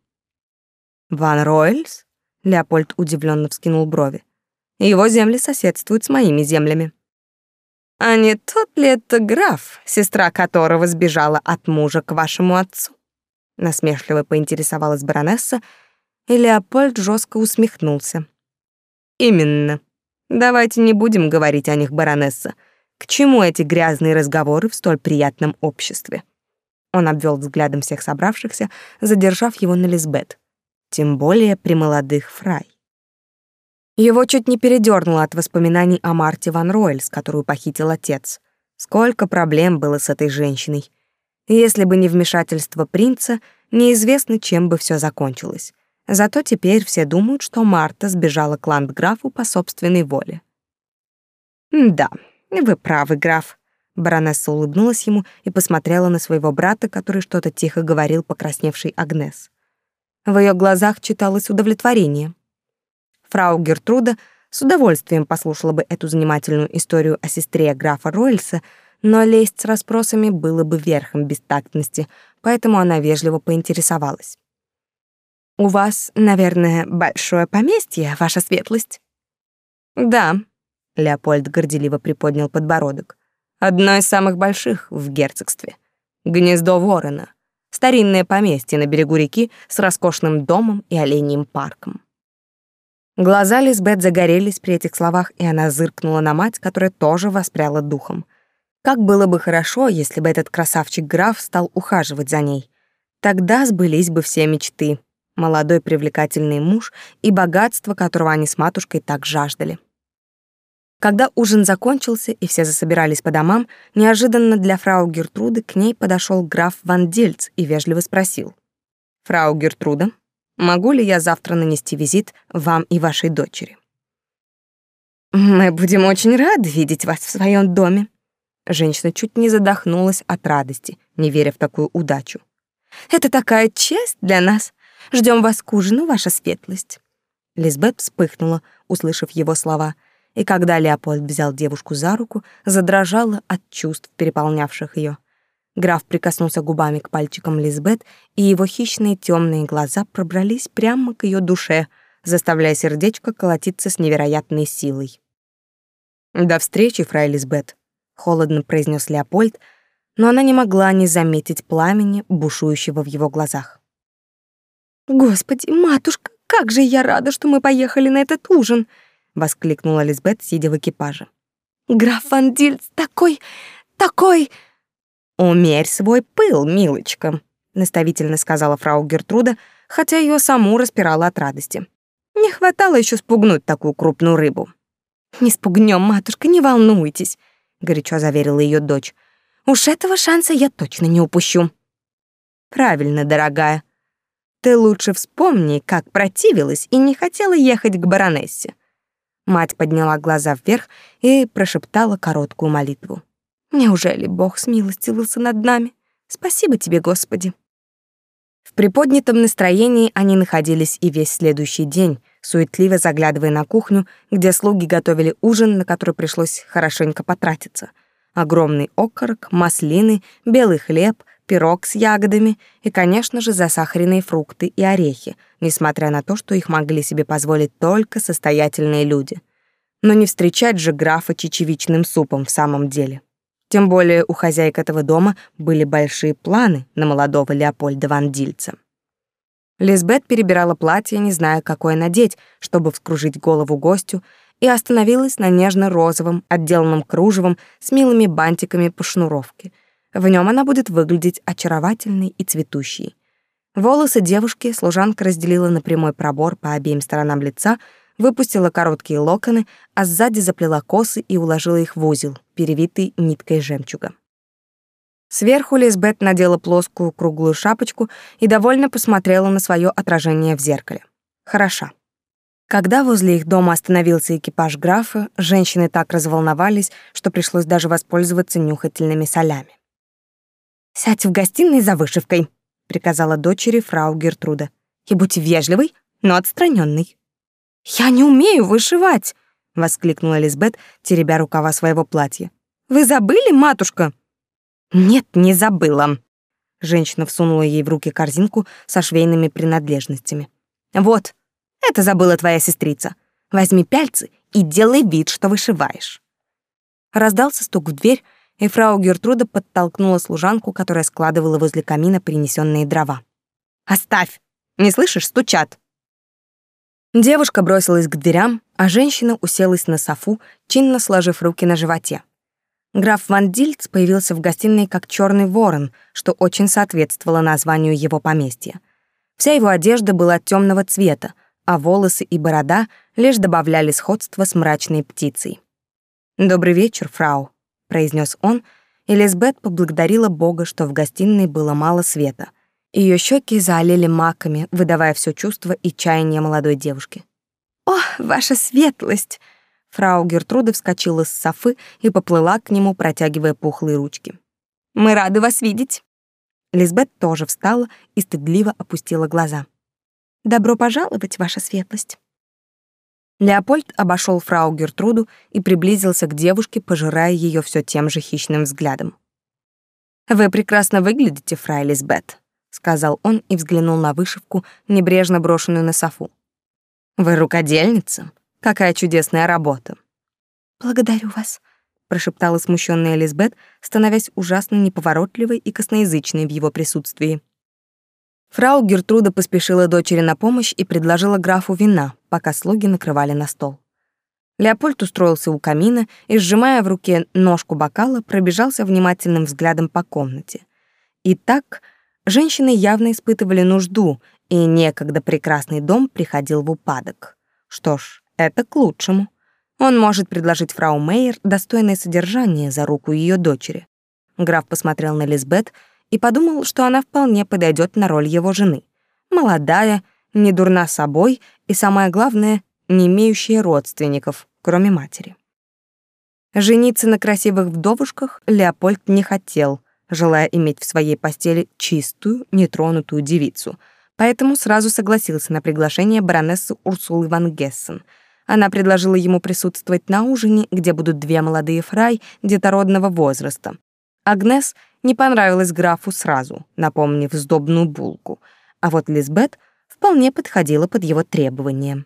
«Ван Ройльс?» — Леопольд удивленно вскинул брови. Его земли соседствуют с моими землями. А не тот ли это граф, сестра которого сбежала от мужа к вашему отцу? Насмешливо поинтересовалась баронесса, и Леопольд жестко усмехнулся. Именно. Давайте не будем говорить о них, баронесса. К чему эти грязные разговоры в столь приятном обществе? Он обвел взглядом всех собравшихся, задержав его на Лизбет. Тем более при молодых фрай. Его чуть не передёрнуло от воспоминаний о Марте Ван Ройльс, которую похитил отец. Сколько проблем было с этой женщиной. Если бы не вмешательство принца, неизвестно, чем бы всё закончилось. Зато теперь все думают, что Марта сбежала к ландграфу по собственной воле. «Да, вы правы, граф», Баронесса улыбнулась ему и посмотрела на своего брата, который что-то тихо говорил покрасневшей Агнес. В ее глазах читалось удовлетворение. Фрау Гертруда с удовольствием послушала бы эту занимательную историю о сестре графа Ройльса, но лезть с расспросами было бы верхом бестактности, поэтому она вежливо поинтересовалась. «У вас, наверное, большое поместье, ваша светлость?» «Да», — Леопольд горделиво приподнял подбородок. одно из самых больших в герцогстве. Гнездо ворона, старинное поместье на берегу реки с роскошным домом и оленьим парком. Глаза Лизбет загорелись при этих словах, и она зыркнула на мать, которая тоже воспряла духом. Как было бы хорошо, если бы этот красавчик-граф стал ухаживать за ней. Тогда сбылись бы все мечты. Молодой привлекательный муж и богатство, которого они с матушкой так жаждали. Когда ужин закончился и все засобирались по домам, неожиданно для фрау Гертруды к ней подошел граф Ван Дельц и вежливо спросил. «Фрау Гертруда, могу ли я завтра нанести визит вам и вашей дочери?» «Мы будем очень рады видеть вас в своем доме». Женщина чуть не задохнулась от радости, не веря в такую удачу. «Это такая честь для нас. Ждем вас к ужину, ваша светлость». Лизбет вспыхнула, услышав его слова — и когда Леопольд взял девушку за руку, задрожала от чувств, переполнявших ее. Граф прикоснулся губами к пальчикам Лизбет, и его хищные темные глаза пробрались прямо к ее душе, заставляя сердечко колотиться с невероятной силой. «До встречи, фрай Лизбет», — холодно произнес Леопольд, но она не могла не заметить пламени, бушующего в его глазах. «Господи, матушка, как же я рада, что мы поехали на этот ужин!» воскликнула Лизбет, сидя в экипаже. Граф Ван Дильц такой, такой Умерь свой пыл, милочка, наставительно сказала фрау Гертруда, хотя ее саму распирала от радости. Не хватало еще спугнуть такую крупную рыбу. Не спугнем, матушка, не волнуйтесь, горячо заверила ее дочь. Уж этого шанса я точно не упущу. Правильно, дорогая. Ты лучше вспомни, как противилась и не хотела ехать к баронессе. Мать подняла глаза вверх и прошептала короткую молитву. «Неужели Бог смилостивился над нами? Спасибо тебе, Господи!» В приподнятом настроении они находились и весь следующий день, суетливо заглядывая на кухню, где слуги готовили ужин, на который пришлось хорошенько потратиться. Огромный окорок, маслины, белый хлеб, пирог с ягодами и, конечно же, засахаренные фрукты и орехи, несмотря на то, что их могли себе позволить только состоятельные люди. Но не встречать же графа чечевичным супом в самом деле. Тем более у хозяек этого дома были большие планы на молодого Леопольда Ван Дильца. Лизбет перебирала платье, не зная, какое надеть, чтобы вскружить голову гостю, и остановилась на нежно-розовом, отделанном кружевом с милыми бантиками по шнуровке — в нем она будет выглядеть очаровательной и цветущей. Волосы девушки служанка разделила на прямой пробор по обеим сторонам лица, выпустила короткие локоны, а сзади заплела косы и уложила их в узел, перевитый ниткой жемчуга. Сверху Лизбет надела плоскую круглую шапочку и довольно посмотрела на свое отражение в зеркале. Хороша. Когда возле их дома остановился экипаж графа, женщины так разволновались, что пришлось даже воспользоваться нюхательными солями. «Сядь в гостиной за вышивкой», — приказала дочери фрау Гертруда. «И будь вежливой, но отстраненной. «Я не умею вышивать», — воскликнула Лизбет, теребя рукава своего платья. «Вы забыли, матушка?» «Нет, не забыла». Женщина всунула ей в руки корзинку со швейными принадлежностями. «Вот, это забыла твоя сестрица. Возьми пяльцы и делай вид, что вышиваешь». Раздался стук в дверь, и фрау Гертруда подтолкнула служанку, которая складывала возле камина принесенные дрова. «Оставь! Не слышишь, стучат!» Девушка бросилась к дверям, а женщина уселась на софу, чинно сложив руки на животе. Граф Ван Дильц появился в гостиной как черный ворон, что очень соответствовало названию его поместья. Вся его одежда была темного цвета, а волосы и борода лишь добавляли сходство с мрачной птицей. «Добрый вечер, фрау», произнес он, и Лизбет поблагодарила Бога, что в гостиной было мало света. Ее щеки залили маками, выдавая все чувство и чаяние молодой девушки. «О, ваша светлость!» Фрау Гертруда вскочила с софы и поплыла к нему, протягивая пухлые ручки. «Мы рады вас видеть!» Лизбет тоже встала и стыдливо опустила глаза. «Добро пожаловать, ваша светлость!» Леопольд обошел фрау Гертруду и приблизился к девушке, пожирая ее все тем же хищным взглядом. «Вы прекрасно выглядите, фрау Лизбет», — сказал он и взглянул на вышивку, небрежно брошенную на софу. «Вы рукодельница? Какая чудесная работа!» «Благодарю вас», — прошептала смущенная Лизбет, становясь ужасно неповоротливой и косноязычной в его присутствии. Фрау Гертруда поспешила дочери на помощь и предложила графу вина, пока слуги накрывали на стол. Леопольд устроился у камина и, сжимая в руке ножку бокала, пробежался внимательным взглядом по комнате. И так женщины явно испытывали нужду, и некогда прекрасный дом приходил в упадок. Что ж, это к лучшему. Он может предложить фрау Мейер достойное содержание за руку ее дочери. Граф посмотрел на Лизбет и подумал, что она вполне подойдет на роль его жены. Молодая, не дурна собой и, самое главное, не имеющая родственников, кроме матери. Жениться на красивых вдовушках Леопольд не хотел, желая иметь в своей постели чистую, нетронутую девицу, поэтому сразу согласился на приглашение баронессы Урсулы ван Гессен. Она предложила ему присутствовать на ужине, где будут две молодые фрай детородного возраста. Агнес не понравилась графу сразу, напомнив сдобную булку, а вот Лизбет вполне подходила под его требования.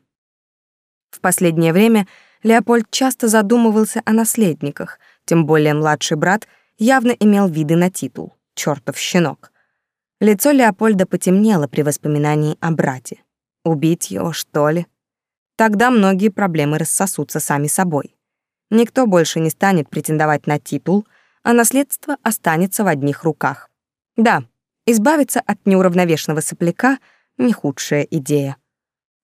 В последнее время Леопольд часто задумывался о наследниках, тем более младший брат явно имел виды на титул — чертов щенок. Лицо Леопольда потемнело при воспоминании о брате. Убить его, что ли? Тогда многие проблемы рассосутся сами собой. Никто больше не станет претендовать на титул — а наследство останется в одних руках. Да, избавиться от неуравновешенного сопляка — не худшая идея.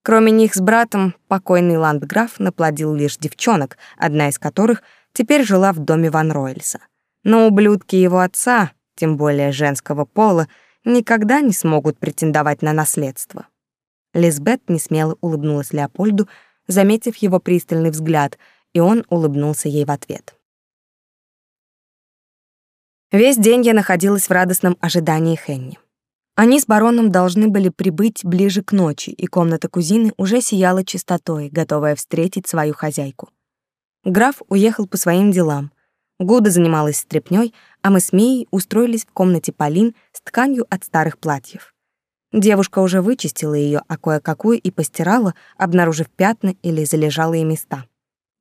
Кроме них с братом, покойный ландграф наплодил лишь девчонок, одна из которых теперь жила в доме Ван Ройльса. Но ублюдки его отца, тем более женского пола, никогда не смогут претендовать на наследство. Лизбет несмело улыбнулась Леопольду, заметив его пристальный взгляд, и он улыбнулся ей в ответ. Весь день я находилась в радостном ожидании Хенни. Они с бароном должны были прибыть ближе к ночи, и комната кузины уже сияла чистотой, готовая встретить свою хозяйку. Граф уехал по своим делам. Гуда занималась стряпнёй, а мы с Мией устроились в комнате Полин с тканью от старых платьев. Девушка уже вычистила ее, а кое-какую и постирала, обнаружив пятна или залежалые места.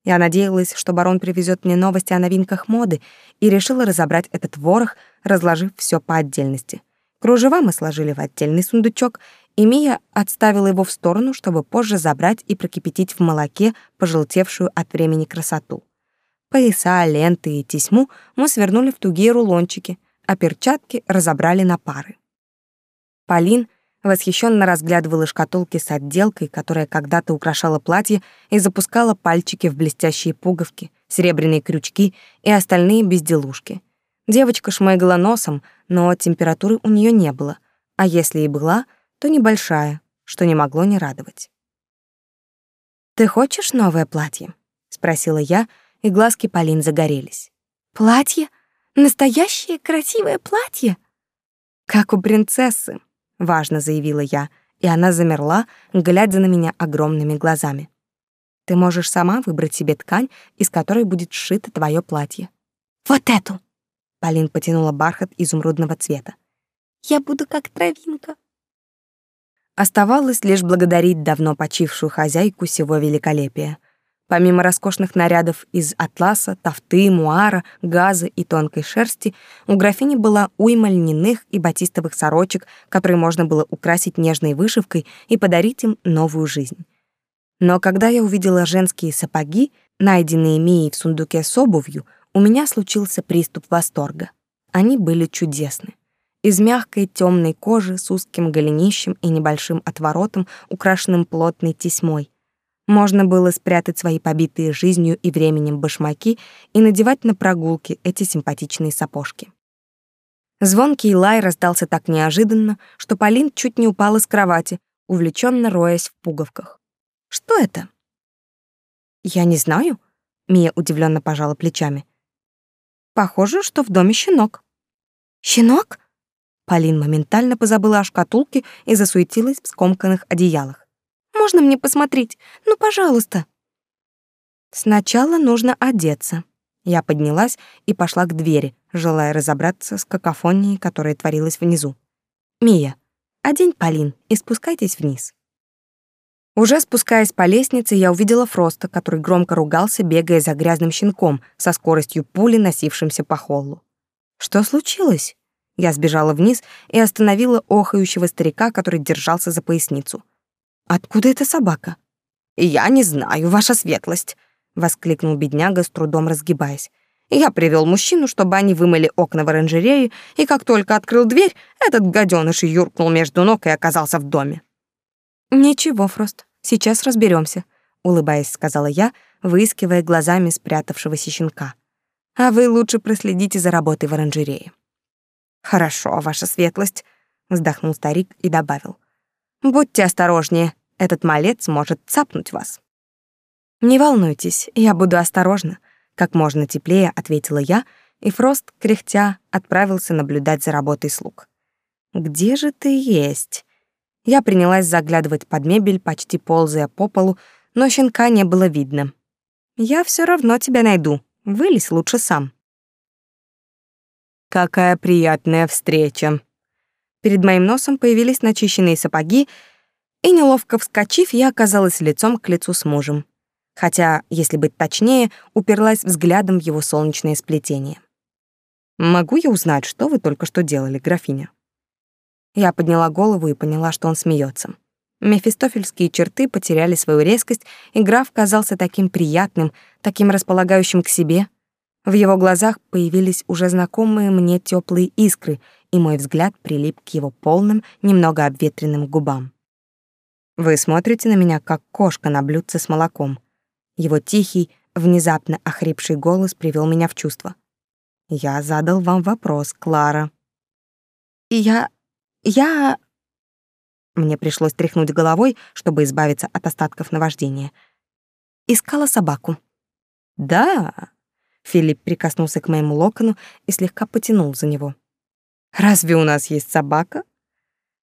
Я надеялась, что барон привезет мне новости о новинках моды, и решила разобрать этот ворох, разложив все по отдельности. Кружева мы сложили в отдельный сундучок, и Мия отставила его в сторону, чтобы позже забрать и прокипятить в молоке пожелтевшую от времени красоту. Пояса, ленты и тесьму мы свернули в тугие рулончики, а перчатки разобрали на пары. Полин восхищенно разглядывала шкатулки с отделкой, которая когда-то украшала платье и запускала пальчики в блестящие пуговки, серебряные крючки и остальные безделушки. Девочка шмыгала носом, но температуры у нее не было, а если и была, то небольшая, что не могло не радовать. «Ты хочешь новое платье?» — спросила я, и глазки Полин загорелись. «Платье? Настоящее красивое платье?» «Как у принцессы», важно заявила я, и она замерла, глядя на меня огромными глазами. Ты можешь сама выбрать себе ткань, из которой будет сшито твое платье. Вот эту. Полин потянула бархат изумрудного цвета. Я буду как травинка. Оставалось лишь благодарить давно почившую хозяйку всего великолепия. Помимо роскошных нарядов из атласа, тафты, муара, газа и тонкой шерсти, у графини была уйма льняных и батистовых сорочек, которые можно было украсить нежной вышивкой и подарить им новую жизнь. Но когда я увидела женские сапоги, найденные Мией в сундуке с обувью, у меня случился приступ восторга. Они были чудесны. Из мягкой темной кожи с узким голенищем и небольшим отворотом, украшенным плотной тесьмой. Можно было спрятать свои побитые жизнью и временем башмаки и надевать на прогулки эти симпатичные сапожки. Звонкий лай раздался так неожиданно, что Полин чуть не упала с кровати, увлеченно роясь в пуговках. «Что это?» «Я не знаю», — Мия удивленно пожала плечами. «Похоже, что в доме щенок». «Щенок?» Полин моментально позабыла о шкатулке и засуетилась в скомканных одеялах. Можно мне посмотреть? Ну, пожалуйста. Сначала нужно одеться. Я поднялась и пошла к двери, желая разобраться с какофонией, которая творилась внизу. Мия, одень Полин и спускайтесь вниз. Уже спускаясь по лестнице, я увидела Фроста, который громко ругался, бегая за грязным щенком со скоростью пули, носившимся по холлу. Что случилось? Я сбежала вниз и остановила охающего старика, который держался за поясницу. Откуда эта собака? Я не знаю, ваша светлость, воскликнул бедняга с трудом разгибаясь. Я привел мужчину, чтобы они вымыли окна в оранжерее, и как только открыл дверь, этот гаденыш юркнул между ног и оказался в доме. Ничего, Фрост, сейчас разберемся, улыбаясь, сказала я, выискивая глазами спрятавшегося щенка. А вы лучше проследите за работой в оранжерее. Хорошо, ваша светлость, вздохнул старик и добавил: Будьте осторожнее, этот малец может цапнуть вас. Не волнуйтесь, я буду осторожна, как можно теплее ответила я, и Фрост, кряхтя, отправился наблюдать за работой слуг. Где же ты есть? Я принялась заглядывать под мебель, почти ползая по полу, но щенка не было видно. Я все равно тебя найду. Вылезь лучше сам. Какая приятная встреча. Перед моим носом появились начищенные сапоги, и неловко вскочив, я оказалась лицом к лицу с мужем. Хотя, если быть точнее, уперлась взглядом в его солнечное сплетение. Могу я узнать, что вы только что делали, графиня? Я подняла голову и поняла, что он смеется. Мефистофельские черты потеряли свою резкость, и граф казался таким приятным, таким располагающим к себе. В его глазах появились уже знакомые мне теплые искры, и мой взгляд прилип к его полным, немного обветренным губам. Вы смотрите на меня, как кошка на блюдце с молоком. Его тихий, внезапно охрипший голос привел меня в чувство. Я задал вам вопрос, Клара. И я я... Мне пришлось тряхнуть головой, чтобы избавиться от остатков наваждения. Искала собаку. Да. Филипп прикоснулся к моему локону и слегка потянул за него. Разве у нас есть собака?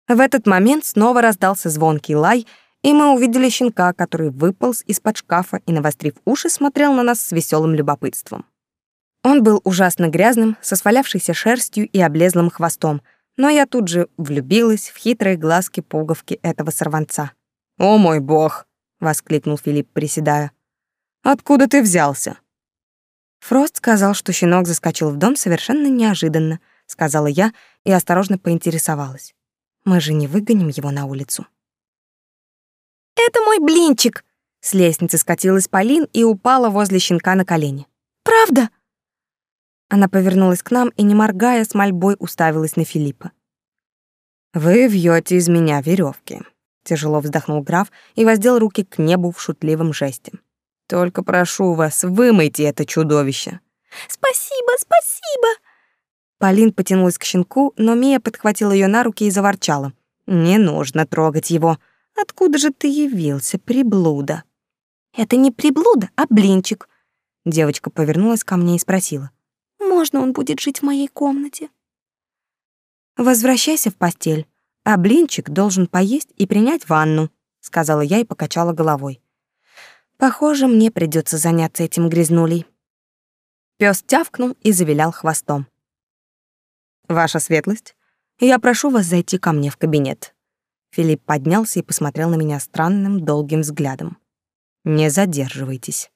В этот момент снова раздался звонкий лай, и мы увидели щенка, который выполз из-под шкафа и, навострив уши, смотрел на нас с веселым любопытством. Он был ужасно грязным, со свалявшейся шерстью и облезлым хвостом — но я тут же влюбилась в хитрые глазки-пуговки этого сорванца. «О мой бог!» — воскликнул Филипп, приседая. «Откуда ты взялся?» Фрост сказал, что щенок заскочил в дом совершенно неожиданно, сказала я и осторожно поинтересовалась. Мы же не выгоним его на улицу. «Это мой блинчик!» С лестницы скатилась Полин и упала возле щенка на колени. «Правда?» Она повернулась к нам и, не моргая, с мольбой уставилась на Филиппа. «Вы вьете из меня веревки, тяжело вздохнул граф и воздел руки к небу в шутливом жесте. «Только прошу вас, вымойте это чудовище». «Спасибо, спасибо!» Полин потянулась к щенку, но Мия подхватила ее на руки и заворчала. «Не нужно трогать его. Откуда же ты явился, приблуда?» «Это не приблуда, а блинчик». Девочка повернулась ко мне и спросила. Можно он будет жить в моей комнате? Возвращайся в постель, а блинчик должен поесть и принять ванну, сказала я и покачала головой. Похоже, мне придется заняться этим грязнулей. Пёс тявкнул и завилял хвостом. Ваша светлость, я прошу вас зайти ко мне в кабинет. Филипп поднялся и посмотрел на меня странным долгим взглядом. Не задерживайтесь.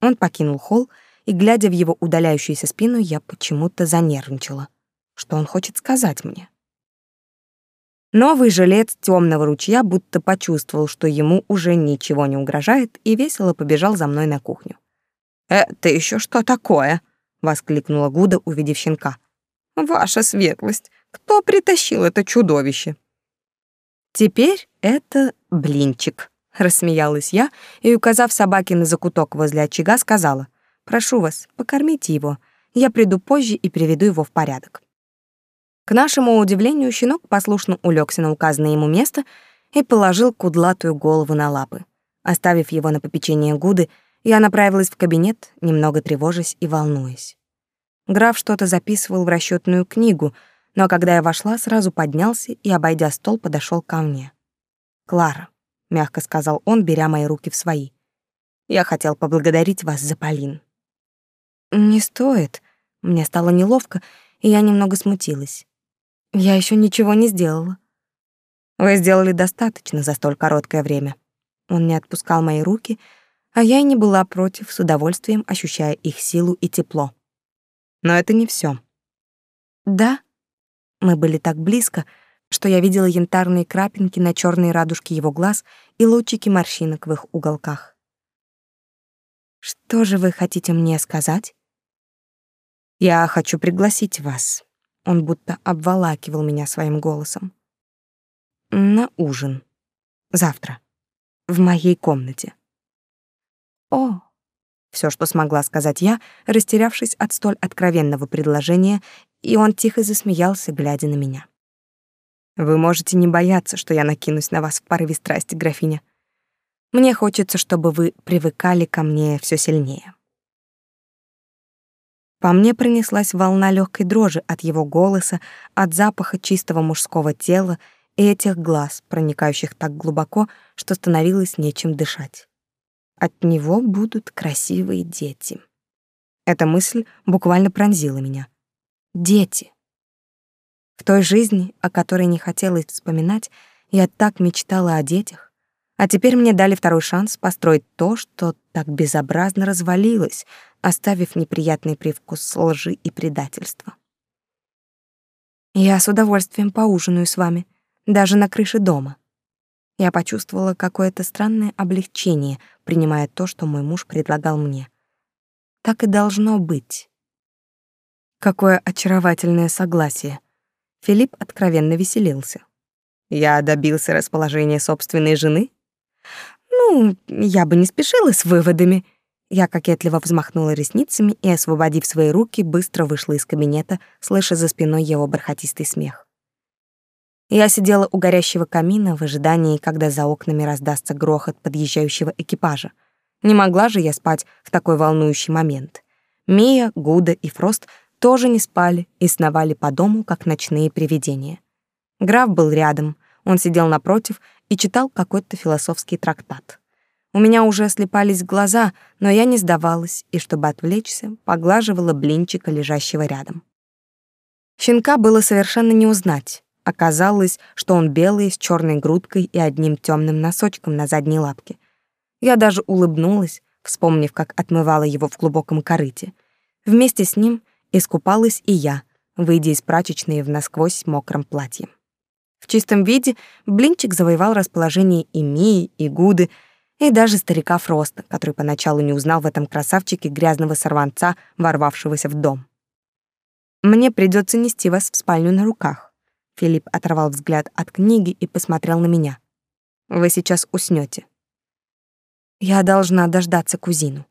Он покинул холл и, глядя в его удаляющуюся спину, я почему-то занервничала. Что он хочет сказать мне? Новый жилец темного ручья будто почувствовал, что ему уже ничего не угрожает, и весело побежал за мной на кухню. «Это еще что такое?» — воскликнула Гуда, увидев щенка. «Ваша светлость, кто притащил это чудовище?» «Теперь это блинчик», — рассмеялась я и, указав собаке на закуток возле очага, сказала. Прошу вас, покормите его. Я приду позже и приведу его в порядок. К нашему удивлению, щенок послушно улегся на указанное ему место и положил кудлатую голову на лапы. Оставив его на попечение Гуды, я направилась в кабинет, немного тревожась и волнуясь. Граф что-то записывал в расчетную книгу, но когда я вошла, сразу поднялся и, обойдя стол, подошел ко мне. «Клара», — мягко сказал он, беря мои руки в свои, — «я хотел поблагодарить вас за Полин. Не стоит. Мне стало неловко, и я немного смутилась. Я еще ничего не сделала. Вы сделали достаточно за столь короткое время, Он не отпускал мои руки, а я и не была против, с удовольствием ощущая их силу и тепло. Но это не все. Да, мы были так близко, что я видела янтарные крапинки на черной радужке его глаз и лучики морщинок в их уголках. Что же вы хотите мне сказать? Я хочу пригласить вас. Он будто обволакивал меня своим голосом. На ужин. Завтра. В моей комнате. О, все, что смогла сказать я, растерявшись от столь откровенного предложения, и он тихо засмеялся, глядя на меня. Вы можете не бояться, что я накинусь на вас в порыве страсти, графиня. Мне хочется, чтобы вы привыкали ко мне все сильнее. По мне пронеслась волна легкой дрожи от его голоса, от запаха чистого мужского тела и этих глаз, проникающих так глубоко, что становилось нечем дышать. От него будут красивые дети. Эта мысль буквально пронзила меня. Дети. В той жизни, о которой не хотелось вспоминать, я так мечтала о детях. А теперь мне дали второй шанс построить то, что так безобразно развалилось, оставив неприятный привкус лжи и предательства. Я с удовольствием поужинаю с вами, даже на крыше дома. Я почувствовала какое-то странное облегчение, принимая то, что мой муж предлагал мне. Так и должно быть. Какое очаровательное согласие. Филипп откровенно веселился. Я добился расположения собственной жены? Ну, я бы не спешила с выводами. Я кокетливо взмахнула ресницами и, освободив свои руки, быстро вышла из кабинета, слыша за спиной его бархатистый смех. Я сидела у горящего камина в ожидании, когда за окнами раздастся грохот подъезжающего экипажа. Не могла же я спать в такой волнующий момент. Мия, Гуда и Фрост тоже не спали и сновали по дому, как ночные привидения. Граф был рядом, он сидел напротив и читал какой-то философский трактат. У меня уже слепались глаза, но я не сдавалась и, чтобы отвлечься, поглаживала блинчика, лежащего рядом. Щенка было совершенно не узнать. Оказалось, что он белый, с черной грудкой и одним темным носочком на задней лапке. Я даже улыбнулась, вспомнив, как отмывала его в глубоком корыте. Вместе с ним искупалась и я, выйдя из прачечной в насквозь мокром платье. В чистом виде блинчик завоевал расположение и Мии, и Гуды, и даже старика Фроста, который поначалу не узнал в этом красавчике грязного сорванца, ворвавшегося в дом. «Мне придется нести вас в спальню на руках», Филипп оторвал взгляд от книги и посмотрел на меня. Вы сейчас уснете. Я должна дождаться кузину.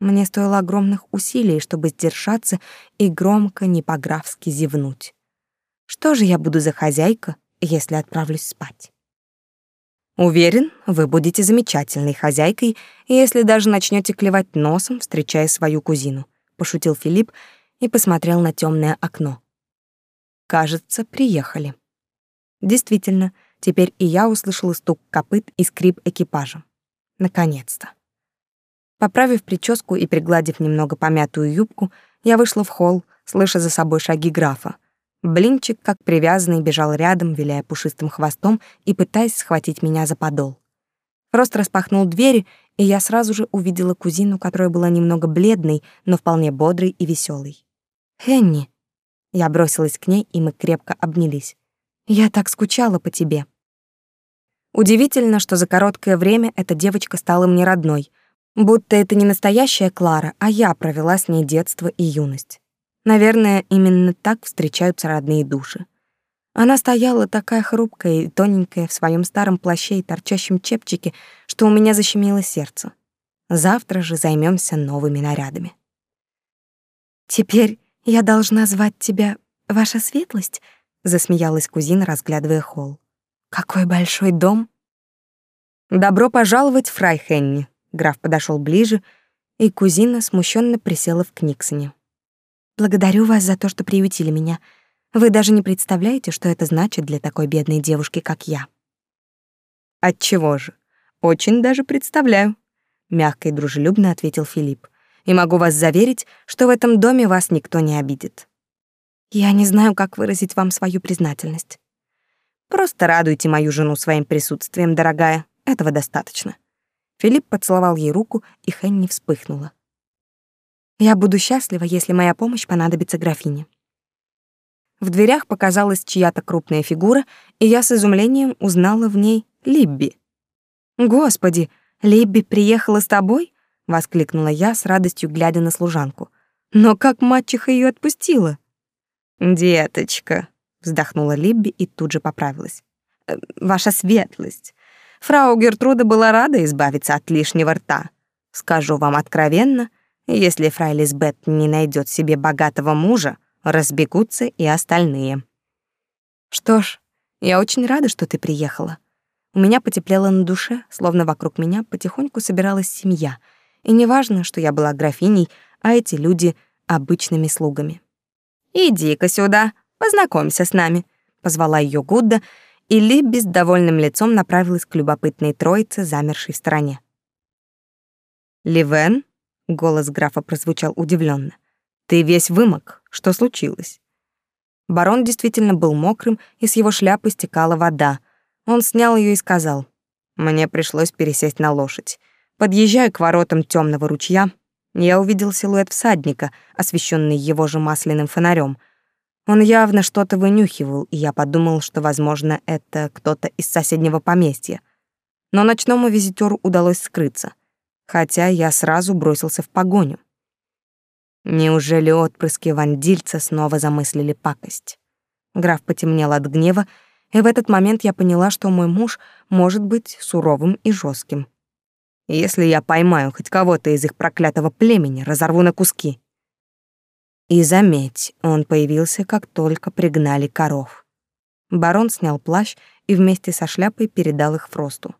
Мне стоило огромных усилий, чтобы сдержаться и громко, не по-графски зевнуть. Что же я буду за хозяйка, если отправлюсь спать? Уверен, вы будете замечательной хозяйкой, если даже начнете клевать носом, встречая свою кузину, пошутил Филипп и посмотрел на темное окно. Кажется, приехали. Действительно, теперь и я услышала стук копыт и скрип экипажа. Наконец-то. Поправив прическу и пригладив немного помятую юбку, я вышла в холл, слыша за собой шаги графа. Блинчик, как привязанный, бежал рядом, виляя пушистым хвостом и пытаясь схватить меня за подол. Рост распахнул двери, и я сразу же увидела кузину, которая была немного бледной, но вполне бодрой и веселой. «Хенни», я бросилась к ней, и мы крепко обнялись. Я так скучала по тебе. Удивительно, что за короткое время эта девочка стала мне родной, будто это не настоящая Клара, а я провела с ней детство и юность. Наверное, именно так встречаются родные души. Она стояла такая хрупкая и тоненькая в своем старом плаще и торчащем чепчике, что у меня защемило сердце. Завтра же займемся новыми нарядами. Теперь я должна звать тебя ваша светлость, засмеялась кузина, разглядывая холл. Какой большой дом. Добро пожаловать, фрай Хенни. Граф подошел ближе, и кузина смущенно присела в Книксоне. Благодарю вас за то, что приютили меня. Вы даже не представляете, что это значит для такой бедной девушки, как я. Отчего же? Очень даже представляю, мягко и дружелюбно ответил Филипп и могу вас заверить, что в этом доме вас никто не обидит. Я не знаю, как выразить вам свою признательность. Просто радуйте мою жену своим присутствием, дорогая. Этого достаточно. Филипп поцеловал ей руку, и Хенни вспыхнула. «Я буду счастлива, если моя помощь понадобится графине». В дверях показалась чья-то крупная фигура, и я с изумлением узнала в ней Либби. «Господи, Либби приехала с тобой?» — воскликнула я с радостью, глядя на служанку. «Но как мачеха ее отпустила?» «Деточка», — вздохнула Либби и тут же поправилась. «Э, «Ваша светлость, фрау Гертруда была рада избавиться от лишнего рта. Скажу вам откровенно, если фрау Лизбет не найдет себе богатого мужа, разбегутся и остальные. Что ж, я очень рада, что ты приехала. У меня потеплело на душе, словно вокруг меня потихоньку собиралась семья. И не важно, что я была графиней, а эти люди — обычными слугами. «Иди-ка сюда, познакомься с нами», — позвала ее Гудда, и Либби с довольным лицом направилась к любопытной троице, замершей в стороне. «Ливен?» — голос графа прозвучал удивленно. «Ты весь вымок. Что случилось? Барон действительно был мокрым, и с его шляпы стекала вода. Он снял ее и сказал: "Мне пришлось пересесть на лошадь. Подъезжая к воротам темного ручья, я увидел силуэт всадника, освещенный его же масляным фонарем. Он явно что-то вынюхивал, и я подумал, что, возможно, это кто-то из соседнего поместья. Но ночному визитеру удалось скрыться, хотя я сразу бросился в погоню. Неужели отпрыски вандильца снова замыслили пакость? Граф потемнел от гнева, и в этот момент я поняла, что мой муж может быть суровым и жестким. Если я поймаю хоть кого-то из их проклятого племени, разорву на куски. И заметь, он появился, как только пригнали коров. Барон снял плащ и вместе со шляпой передал их Фросту.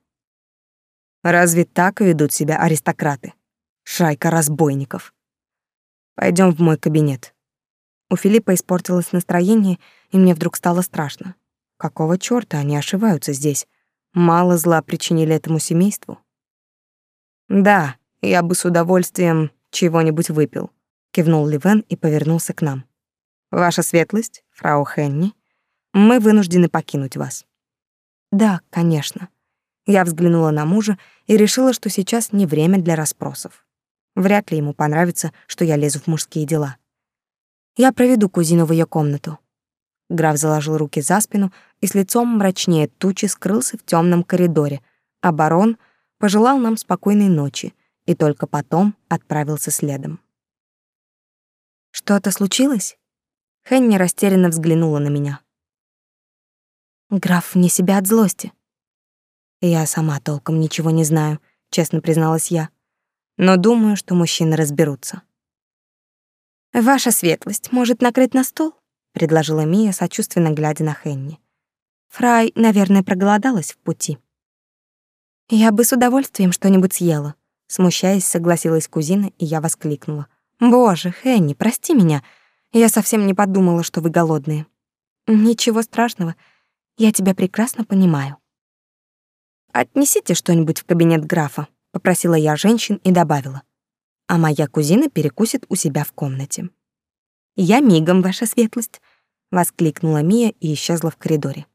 Разве так ведут себя аристократы? Шайка разбойников. Пойдем в мой кабинет. У Филиппа испортилось настроение, и мне вдруг стало страшно. Какого чёрта они ошиваются здесь? Мало зла причинили этому семейству. Да, я бы с удовольствием чего-нибудь выпил, кивнул Ливен и повернулся к нам. Ваша светлость, фрау Хенни, мы вынуждены покинуть вас. Да, конечно. Я взглянула на мужа и решила, что сейчас не время для расспросов. Вряд ли ему понравится, что я лезу в мужские дела. Я проведу кузину в ее комнату. Граф заложил руки за спину и с лицом мрачнее тучи скрылся в темном коридоре, а барон пожелал нам спокойной ночи и только потом отправился следом. Что-то случилось? Хенни растерянно взглянула на меня. Граф вне себя от злости. Я сама толком ничего не знаю, честно призналась я но думаю, что мужчины разберутся. «Ваша светлость может накрыть на стол?» — предложила Мия, сочувственно глядя на Хенни. Фрай, наверное, проголодалась в пути. «Я бы с удовольствием что-нибудь съела», — смущаясь, согласилась кузина, и я воскликнула. «Боже, Хенни, прости меня. Я совсем не подумала, что вы голодные». «Ничего страшного. Я тебя прекрасно понимаю». «Отнесите что-нибудь в кабинет графа», попросила я женщин и добавила. А моя кузина перекусит у себя в комнате. Я мигом, ваша светлость, воскликнула Мия и исчезла в коридоре.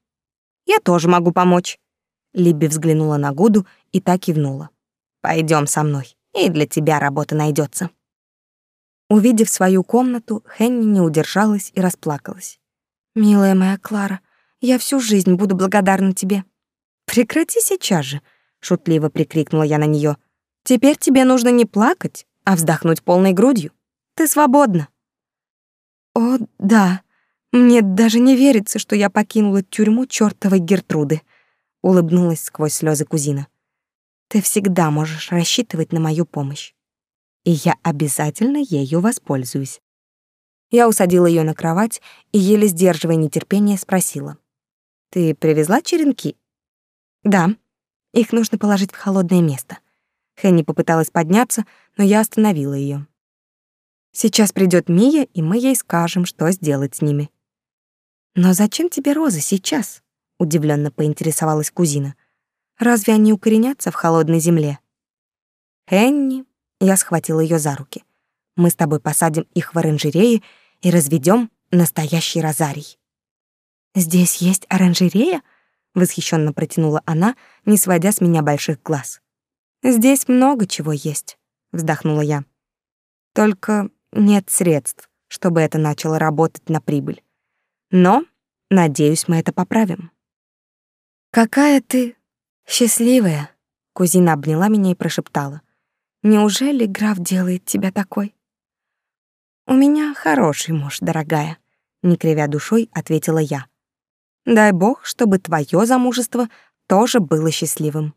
Я тоже могу помочь. Либби взглянула на Гуду и так кивнула. Пойдем со мной, и для тебя работа найдется. Увидев свою комнату, Хенни не удержалась и расплакалась. «Милая моя Клара, я всю жизнь буду благодарна тебе». «Прекрати сейчас же», шутливо прикрикнула я на нее. Теперь тебе нужно не плакать, а вздохнуть полной грудью. Ты свободна. О, да. Мне даже не верится, что я покинула тюрьму чёртовой Гертруды, улыбнулась сквозь слезы кузина. Ты всегда можешь рассчитывать на мою помощь. И я обязательно ею воспользуюсь. Я усадила ее на кровать и, еле сдерживая нетерпение, спросила. «Ты привезла черенки?» «Да», их нужно положить в холодное место. Хенни попыталась подняться, но я остановила ее. Сейчас придет Мия, и мы ей скажем, что сделать с ними. Но зачем тебе розы сейчас? Удивленно поинтересовалась кузина. Разве они укоренятся в холодной земле? Хенни, я схватила ее за руки. Мы с тобой посадим их в оранжерее и разведем настоящий розарий. Здесь есть оранжерея? восхищенно протянула она, не сводя с меня больших глаз. Здесь много чего есть, вздохнула я. Только нет средств, чтобы это начало работать на прибыль. Но, надеюсь, мы это поправим. Какая ты счастливая, кузина обняла меня и прошептала: "Неужели граф делает тебя такой?" У меня хороший муж, дорогая, не кривя душой, ответила я. Дай бог, чтобы твое замужество тоже было счастливым.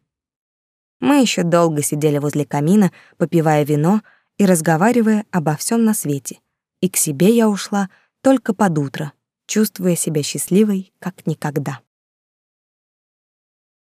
Мы еще долго сидели возле камина, попивая вино и разговаривая обо всем на свете. И к себе я ушла только под утро, чувствуя себя счастливой, как никогда.